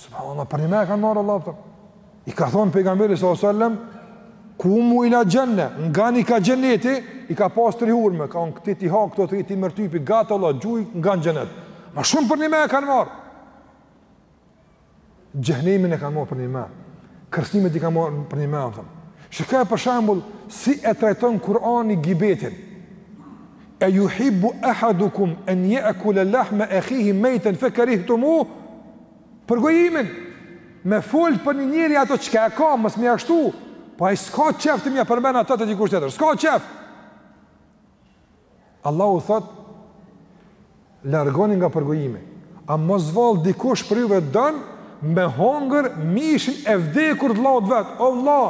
Subhanallah, përnime e kanë marrë valla, a kupton. I ka thonë pejgamberi s.a.s. Kumu ila xhenne, ngani kah xhenneti, i ka pas tri hurme, ka thonë këto t'i ha, këto tri t'i përtypi, gjatë valla, gjuj nga në xhennet. Ma shumë përnime e kanë marrë. Xhehnemin e kanë marrë përnime. Kërsnimet i kanë marrë përnime, a kupton. Shikaj për shembull, si e trajton Kurani gibetin. E juhibbu ehadukum en je'kule lahme ekhihi mejten fe kerihtumu Përgojimin Me fol për një njeri ato që ka e ka mos me ashtu Po ai s'ka qef të m'ia përmen ato te dikush tjetër S'ka qef Allahu thotë Largoni nga përgojimi. A mos vallë dikush prej juve don me hongër mishin e vdekur të vllaut vet? O vlla,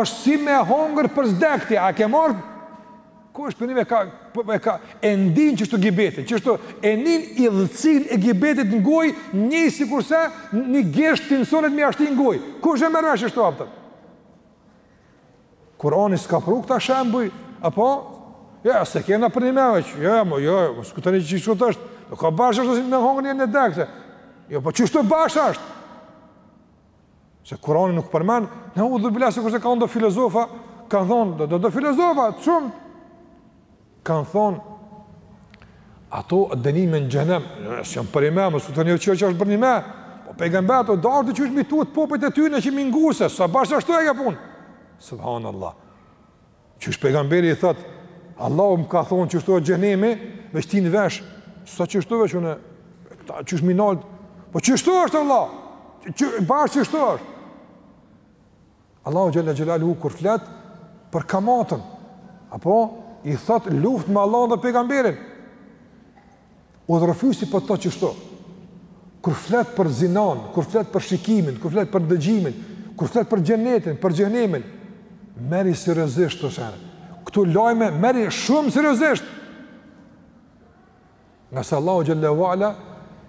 është si me hongër prej s'dekti, a ke marrë? Kush përnime ka, po, e ka, e ndin qështu gibetin, qështu e nin idhcinë e gibetit në gojë, njëjt sikurse një gisht të insanit me e shti në gojë. Kush e merr qështu, a kupton? Kurani s'ka pru këta shembuj, apo? Ja, se kena përnime veç, ja, mo, ja, mo, s'ku të një që që të është, nuk ka bash është si me hongër një të dekt, jo, po qështu bash është? Se Kurani nuk përmen, neudhubilah sikurse kanë do filozofa, kanë thonë, do, do, do filozofa, shumë, Kanë thonë, ato dënime në xhehnem, nësë janë për ime, mësë të një që që është bërë ni me, po pejgamberi ato dashtë qysh me i tutë popujt e tyne që me i ngu, se, s'a bash ashtu e ke punë. Subhanallah. Qysh pejgamberi i thotë, Allahu më ka thonë qështu xhehnemi, me qëti në veshë, s'a qështu veç une, qysh mi naltë, po qështu është vallah, bash qështu është. Allahu xhalla xhelalu kur flet për kamatën, apo i thot luftë me Allahun dhe pejgamberin. Udhërrëfyesi po thotë qështu, kur flet për zinon, kur flet për shikimin, kur flet për dëgjimin, kur flet për xhenetin, për xhehnemin, merri seriosisht këto sene. Këtu lajme, merri shumë seriosisht. Ngase Allahu xhalla ue ala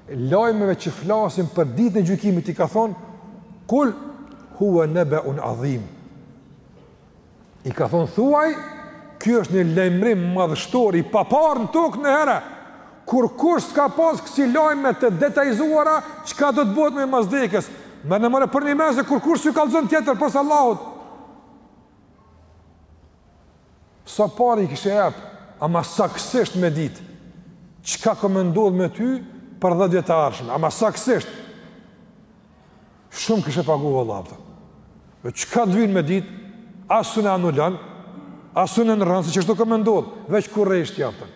lajmeve që flasin për ditën e gjykimit i ka thonë kul huwa naba'un azim. I ka thonë thuaj, ky është një lajmërim madhështor i paparë në tokë najherë. Kurkush s'ka pas kësi lajme të detajzuara, çka do të bëhet me ne mas dekës? Me mu, me ty, përnimesë, kurkush s'ju kallxon tjetër, pos Allahut? Sa pare i kishe jap, ama saksisht me ditë, çka ka me ndodhë me ty për dhetë vjet e ardhshme, ama saksisht, shumë kishe pagu vallahi për ta. Dhe çka t'vyn me ditë, as s'un e anulon, as s'un e ndërron, se qështu ka me ndodhë, veç kureshtja për to.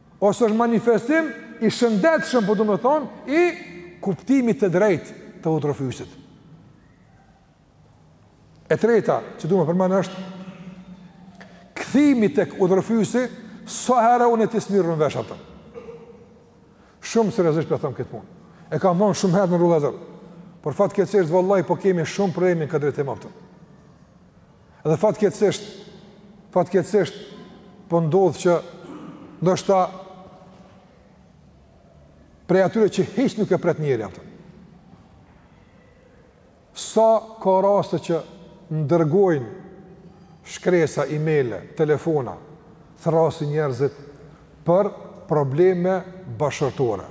Ose është manifestim i shëndetshëm, po du me thonë, i kuptimit të drejtë të udhërrëfyesit. E treta, që du me përmend është kthimi tek udhërrëfyesi sa herë unë të s'marr vesh atë. Shumë seriozisht po them këtë punë. E kam thënë shumë herë në rrugë Për fat keq është vallahi po kemi shumë probleme n'këtë drejtim. Dhe fatkeqësisht, fatkeqësisht po ndodh që ndoshta prej atyre që hiç nuk e pret njëri atë. Sa ka raste që m'dërgojnë shkresa, e-maile, telefona, thrasin njerëzit për probleme bashkëshortore.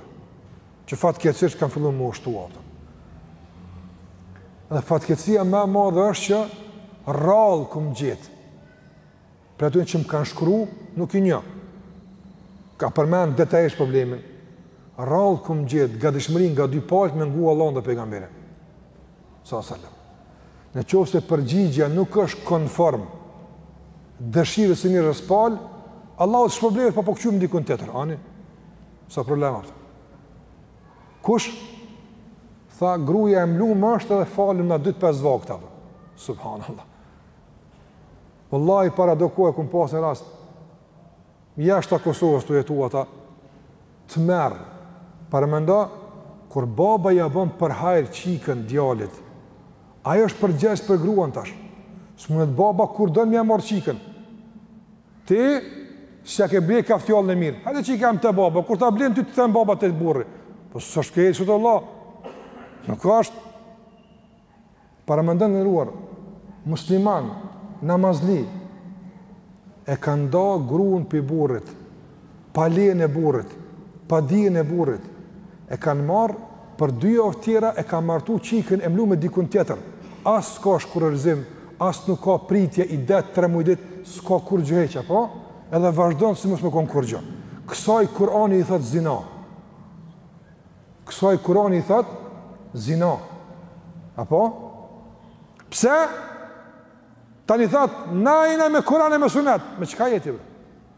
që fatkeqësisht kanë fillu me u shtu ato. Dhe fatkeqësia më e madhe është që rrallë kam gjet. Prej atyne që më kanë shkru, nuk i njoh. Ka përmend detajisht problemin. Rrallë kam gjet gatishmëri nga dy palët me ngu Allahun dhe pejgamberin. Alejhi selam. Në qoftë se përgjigja nuk është konform dëshirës së njërës palë, Allahu t'shpërbleftë, po po kqyr ndikun tjetër, ani. Sa problema. Kush? Tha gruaja e mblume është edhe falen na dytë 5 vakte apo. Subhanallah. Wallahi para do kohë kum pas ni rast. Jashta Kosovës tu jetu ata të mjerë. Paramendo kur baba ja bën për hajr çikën djalit. Ai është përgjegjës për gruan tash. S'mundet baba kur don me ja marr çikën. Ti s'ja ke ble kaftjollën e mirë. Hajde çikë te baba, kur ta blen ty të thëm baba te burri. Po s'është qeshtu o vëlla. Nuk është. Paramendo në ruar, musliman, namazli, e kanë nda gruën pi burrit, pa lejen e burrit, pa dijen e burrit, e kanë marrë për dy javë tjera e kanë martu çikën e mblu me dikun tjetër, as s'ka shkurorëzim, as nuk ka pritje idet tre muj ditë, s'ka kurgjë hiç, apo? Edhe vazhdojnë si mos me konë kurgjë. Kësaj Kurani i thotë zina. Kësaj Kurani i thotë zina. Apo? Pse? Tani thotë, na jena me Kuran e me sunet. Me çka jeni, bre?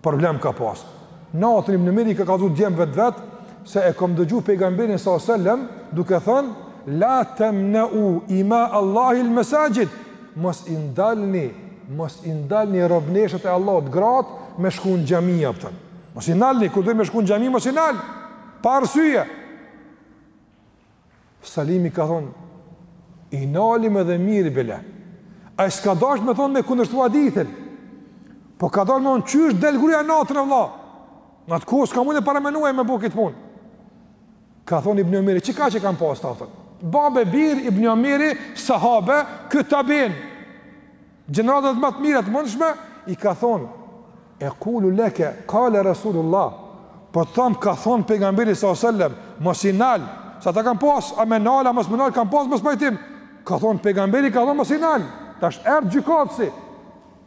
Problem ka pas. Natën Ibn Omeri ka kallzu djemve të vet se e kam dëgju pejgamberin s.a.s. duke thën la tamna'u ima Allahi al-masajid mos i ndalni mos i ndalni robneshat e Allahut gratë me shku në xhami apo. Mos i ndalni kur dojnë me shku në xhami mos i ndal. Pa arsye. Salimi ka thonë, i nalim edhe mirë bile. Ai s'ka dash me thonë me kundërshtu hadithin, po ka dash me thonë qysh del gruja natën o vlla. Në atë kohë s'ka mund e paramenu ai me bo këtë punë. Ka thonë Ibn Omiri, çka që e kam pas të afërm? Babe, bir, Ibn Omiri, sahabe, ky tabiin. gjeneratat më të mira të mundshme, i ka thonë, e kulu leke, kala Rasulullah, po të tham, ka thonë pejgamberi s.a.s. mos i nal, se ata kanë pas, a me nalë, a mos me nalë, kanë pas mospajtim, ka thonë pejgamberi, ka thonë mos i nal, tash erdh gjykatësi,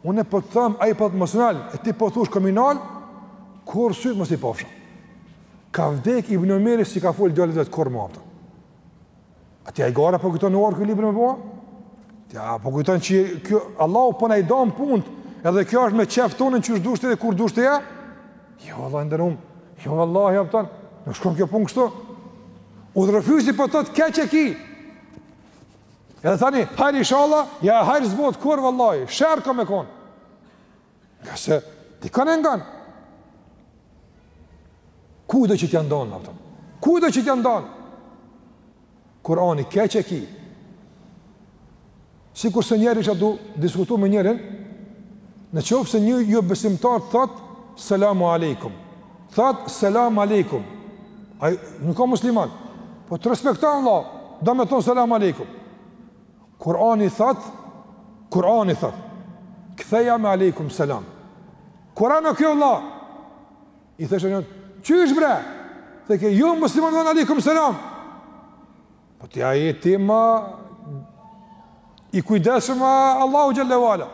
unë po të tham, ai po thotë mos i nal, e ti po thush kom me i nalë, kurrë sytë mos t'i pafsha, ka vdek Ibn Omeri s'i ka folë djalit vet kurrë ma pëta. A ti hajgare po kujton or ky libri me bo? Ti a po kujton që ky Allahu po na i dan punët, edhe kjo është me qef tonin qysh dush ti dhe kur dush ti ja? Jo vallahi i nderum. Jo vallahi apo. Nuk shkon kjo puna kështu. U rrefuzi po thot keq e ki. Edhe tani, hajr inshallah, ja hajr zbot kur vallai, sherr kam me kon. Ngase, dikan e nganë. Kujdo që t'ja ndonë, a kupton? Kujdo që t'ja ndonë Kurani, keq e ki. Sikurse njëherë isha tu diskutu me njërin, në qoftë se një jobesimtar të thotë, selamu alejkum. Thotë, selamu alejkum. Ai nuk a musliman. Po të respekton, vlla, do me thonë, selamu alejkum. Kur'ani thot, Kur'ani thot. Ktheja me alejkum selam. Kur'an a kjo, vlla. I thashë një, qysh bre? Dhe ke, jo musliman dhe në alejkum selam. Po ti a je ti ma i kujdesshëm se Allahu xhele ve ala.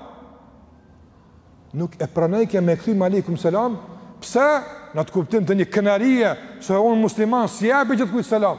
Nuk e pranojke me kthy me alejkum selam, pse në të kuptim të një krenarie, se unë musliman s'i japi gjithkujt selam.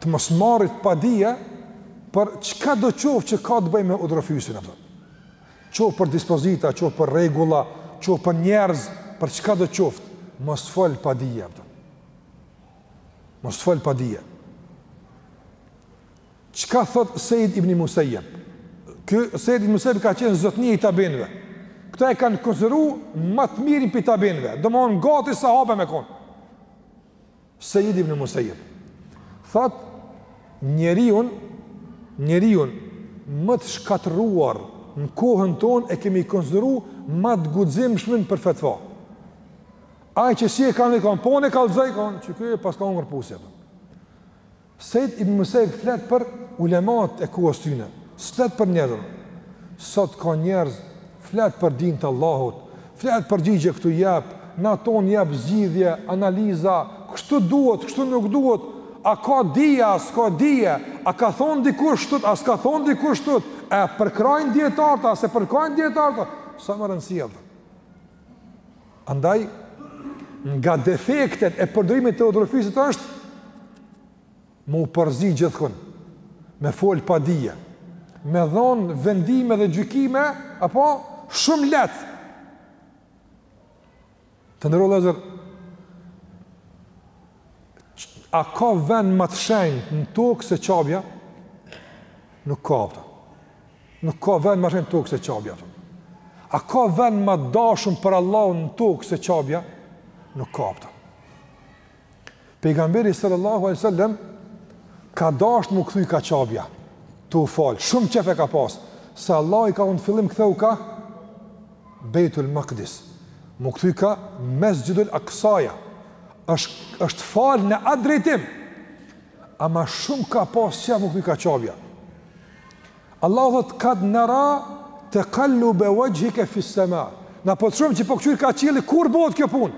të mos merret pa dije për çkado qoftë që ka të bëjë me udhërrëfyesin, a kupton. Qoftë për dispozita, qoftë për rregulla, qoftë për njerëz, për çkado qoftë, mos fol pa dije, a kupton. Mos fol pa dije. Çka thot Seid ibn Musayyab? Ky Seid ibn Musejeb ka qenë zotni i tabiinëve. Këta e kanë konsideru ma të mirin prej tabiinëve. Domthon gati sahabe me kon. Seid ibn Musejeb, thot, njeriun, njeriun më të shkatërruar në kohën tonë e kemi konsideru ma të guximshmin për fetva. Ai që si e kanë dhe kanë, po unë e kallëzoj, kanë, që kërë e pas ka unë rëpusja. Seid ibn Musejeb flet për ulemat e kohës tyne, s'flet për njerëz. Sot ka njerëz, flet për din të Allahut, flet përgjigje këtu jep, na tonë jep zgjidhje, analiza, kështu duhet, kështu nuk duhet, a ka dije, a s'ka dije, a ka thonë dikush kshtu, a s'ka thonë dikush kshtu, e përkrahin dijetarët, a s'e përkrahin dijetarët, s'a me rëndësi dhe. Andaj, nga defektet e përdorimit të udhërrëfyesit është, me u përzi gjithkun, me folë pa dije, me dhonë vendime dhe gjykime, apo shumë lehtë. Të nderu vllezër, a ka vend ma të shenjtë në tokë se qabja? Nuk ka, a kupton. Nuk ka vend ma t'shenjtë n'tokë se Qabja. A ka vend ma t'dashur për Allahun në tokë se Qabja? Nuk ka, a kupton. Pejgamberi sallallahu alaihi wasallam ka dasht m'u kthy ka Qabja tu u fal, shumë qejf e ka pas. Se Allah i ka thonë n'fillim ktheu ka Bejtul Makdis m'u kthy ka Mesxhidul Aksaja është, është falë në atë drejtim Ama shumë ka pas qejf m'u kthy ka qabja Allahu thotë kad nara taqallub wajhika fi as-sama. Na po t'shohim që po këqyr ka qielli kur bëhet kjo punë.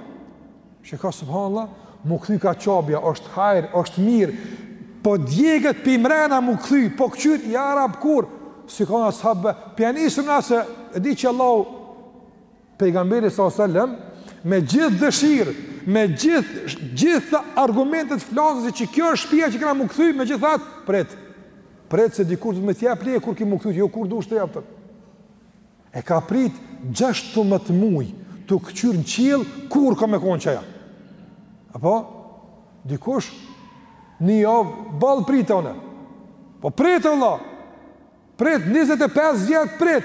Shiko subhanallahu, mu kthy ka Qabja, është hajr, është mirë. Po djeget pi mrena mu kthy, po këqyr, ja Rab, kur. Si ka ashab, p'ja nisëm na se e di që Allahu Pejgamberi sa selam me gjithë dëshirë, me gjithë gjitha argumentet flasëse që kjo është shpija që kena mu kthy, megjithatë, prit. Prit se dikush do me t'jap leje kur ki mu kthy, jo kur dush të jap. E ka prit 16 muaj tu këqyr në qiell kur ka me kon qaja. Apo dikush nji javë boll prita une. Po prit o vlla. Prit 25 vjet prit.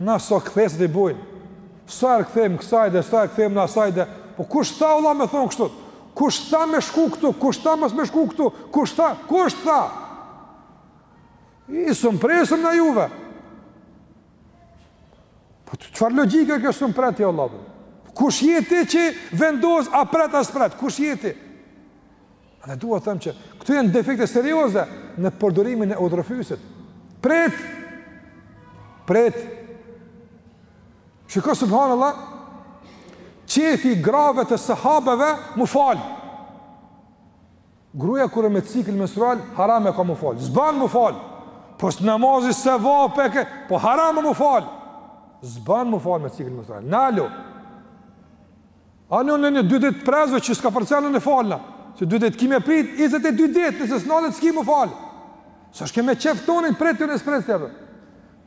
Na sot kthesë të bojmë, sa e kthejmë kësajde sa e kthejmë n'asajde, po kush tha o vlla me thonë kështu, kush tha me shku këtu, kush tha mos me shku këtu, kush tha, kush tha, i s'um presëm na juve, po çfarë logjike kjo s'um pret o vlla, kush je ti që vendos a pret a s'pret, kush je ti, Andaj dua të them që këto janë defekte serioze në përdorimin e udhërrëfysit. Prit. Prit. Shiko subhanallahu. Qefi grave të sahabeve mu fal. Gruaja kur ë me cikël menstrual haram e ka mu fal. S'ban mu fal. Po namazi sevap ke, po haram mu fal. S'ban mu fal me cikël menstrual. Nalu. Ani unë në një dy ditë prezve që s'ka përcenu në falna. Se dy ditë ki me prit, njizet e dy ditë, nëse s'nalet s'ki mu falë. S'osht kjo me qef tonin, prit, jo unë s'pres.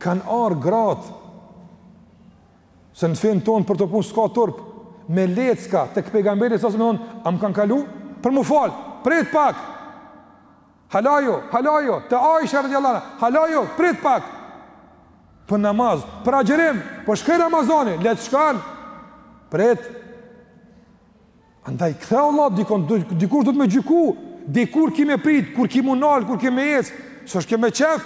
Kanë ardh gratë, se në fenë tonë për kto punë s'ka turp, me lecka te Pejgamberi sa selam me thonë, a më kanë kalu? Për mu falë, prit pak. Hala jo, hala jo, te Aisha radijallahu anha, hala jo, prit pak! Për namaz, për agjërim, po shkon Ramazani, le të shkon. Prit. Andaj këtu o vlla, dikush do me t'gjyku, dikur ki me prit, kur ki mu nal, kur ki me ec, s'është kjo me qef.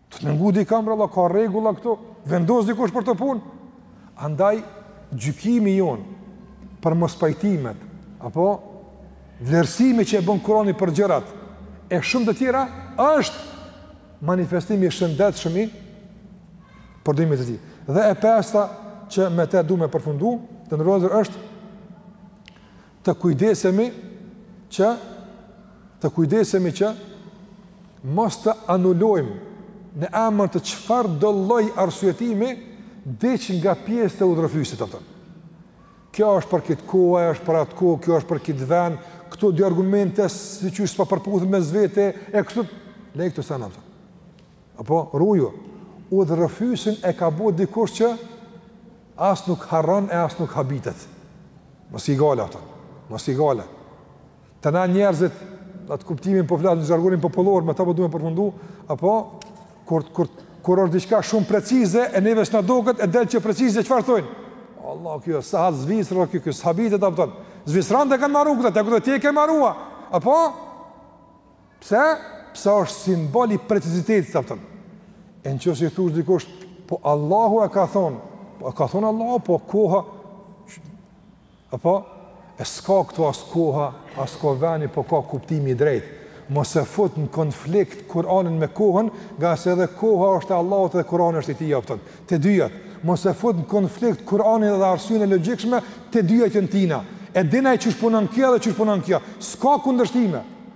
Të ngu dikan mre vlla, ka rregulla këtu, vendos dikush për kto punë. Andaj, gjykimi jonë për mospajtimet, apo vlerësimi që e bën Kurani për gjërat, e shumë të tjera, është manifestimi i shëndetshëm i përdorimit të tij. Dhe e pesta që me te du me përfundu, të nderuar, është të kujdesemi që të kujdesemi që mos të anulojmë në emër të çfarëdo lloj arsyetimi diç nga pjesët e udhërrëfysit apton. Kjo është për këtë kohë, ajo është për atë kohë, kjo është për këtë vend, këto dy argumente si qysh s'po përputhen mes vete e kështu lloj këto sana. Apo, ruju, udhërrëfysin e ka bo dikush që as nuk harron e as nuk habitet. Mos i gala, ato, mos i gala. Te na njerëzit, n'atë kuptimin po flas në zhargonin popullor, me ta po du me përfundu, apo, kur, kur, kur është diçka shumë precize, e neve s'na doket, e del që precize, çfarë thojnë? Allah, kjo, sahat Zvicre, kjo, kjo, kjo, s'habitet, apton, zviceranët e kanë maru këta, të këtë ti e ke maru, apo, Pse? Pse është simbol i precizitetit, apton. E në qoftë se i thush dikush, po Allahu e ka thonë, po e ka thonë Allahu, po koha, apo, e s'ka këtu as koha, as ka veni, po ka kuptimi i drejtë. Mos e fut në konflikt Kur'anin me kohën, nga se edhe koha është e Allahut dhe Kur'ani është i tij, apton. Të dyjat, mos e fut në konflikt Kur'anin dhe arsyen e logjikshme, të dyjat janë tina. E din ai qysh punon kjo edhe qysh punon kjo. S'ka kundërshtime.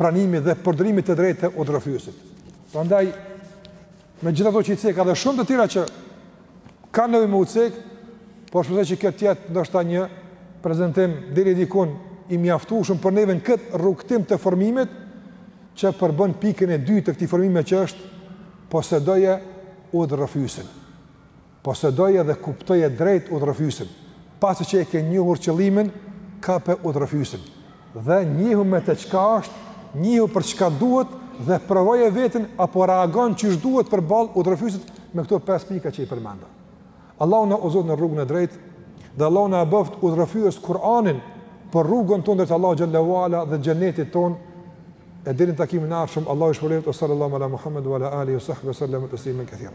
pranimit dhe përdorimit të drejtë të udhërrëfyesit. Prandaj me gjithë ato që i cek edhe shumë të tjera që kanë nevojë me u cek, por shpresoj që kjo të jetë ndoshta një prezantim deri dikun i mjaftueshëm për neve n'kët rrugëtim të formimit që përbën pikën e dytë të këtij formimi që është posedoje udhërrëfyesin. Posedoje dhe kuptoje drejt udhërrëfysin, pasi që e ke njohur qëllimin, kape udhërrëfysin, dhe njihu me të çka është, njihu për çka duhet dhe provoje veten a po reagon qysh duhet përballë udhërrëfysit me këto pesë pika që i përmenda. Allahu na udhëzoftë në rrugën e drejtë dhe Allahu na bëft udhërrëfyes Kur'anin për rrugën tonë drejt Allahut xhalla wa ala dhe xhenetit tonë. E deri në takimin e ardhshëm, Allahu ju shpërbleftë sallallahu ala Muhammed wa ala alihi wa sahbihi wa sallama taslima kethira.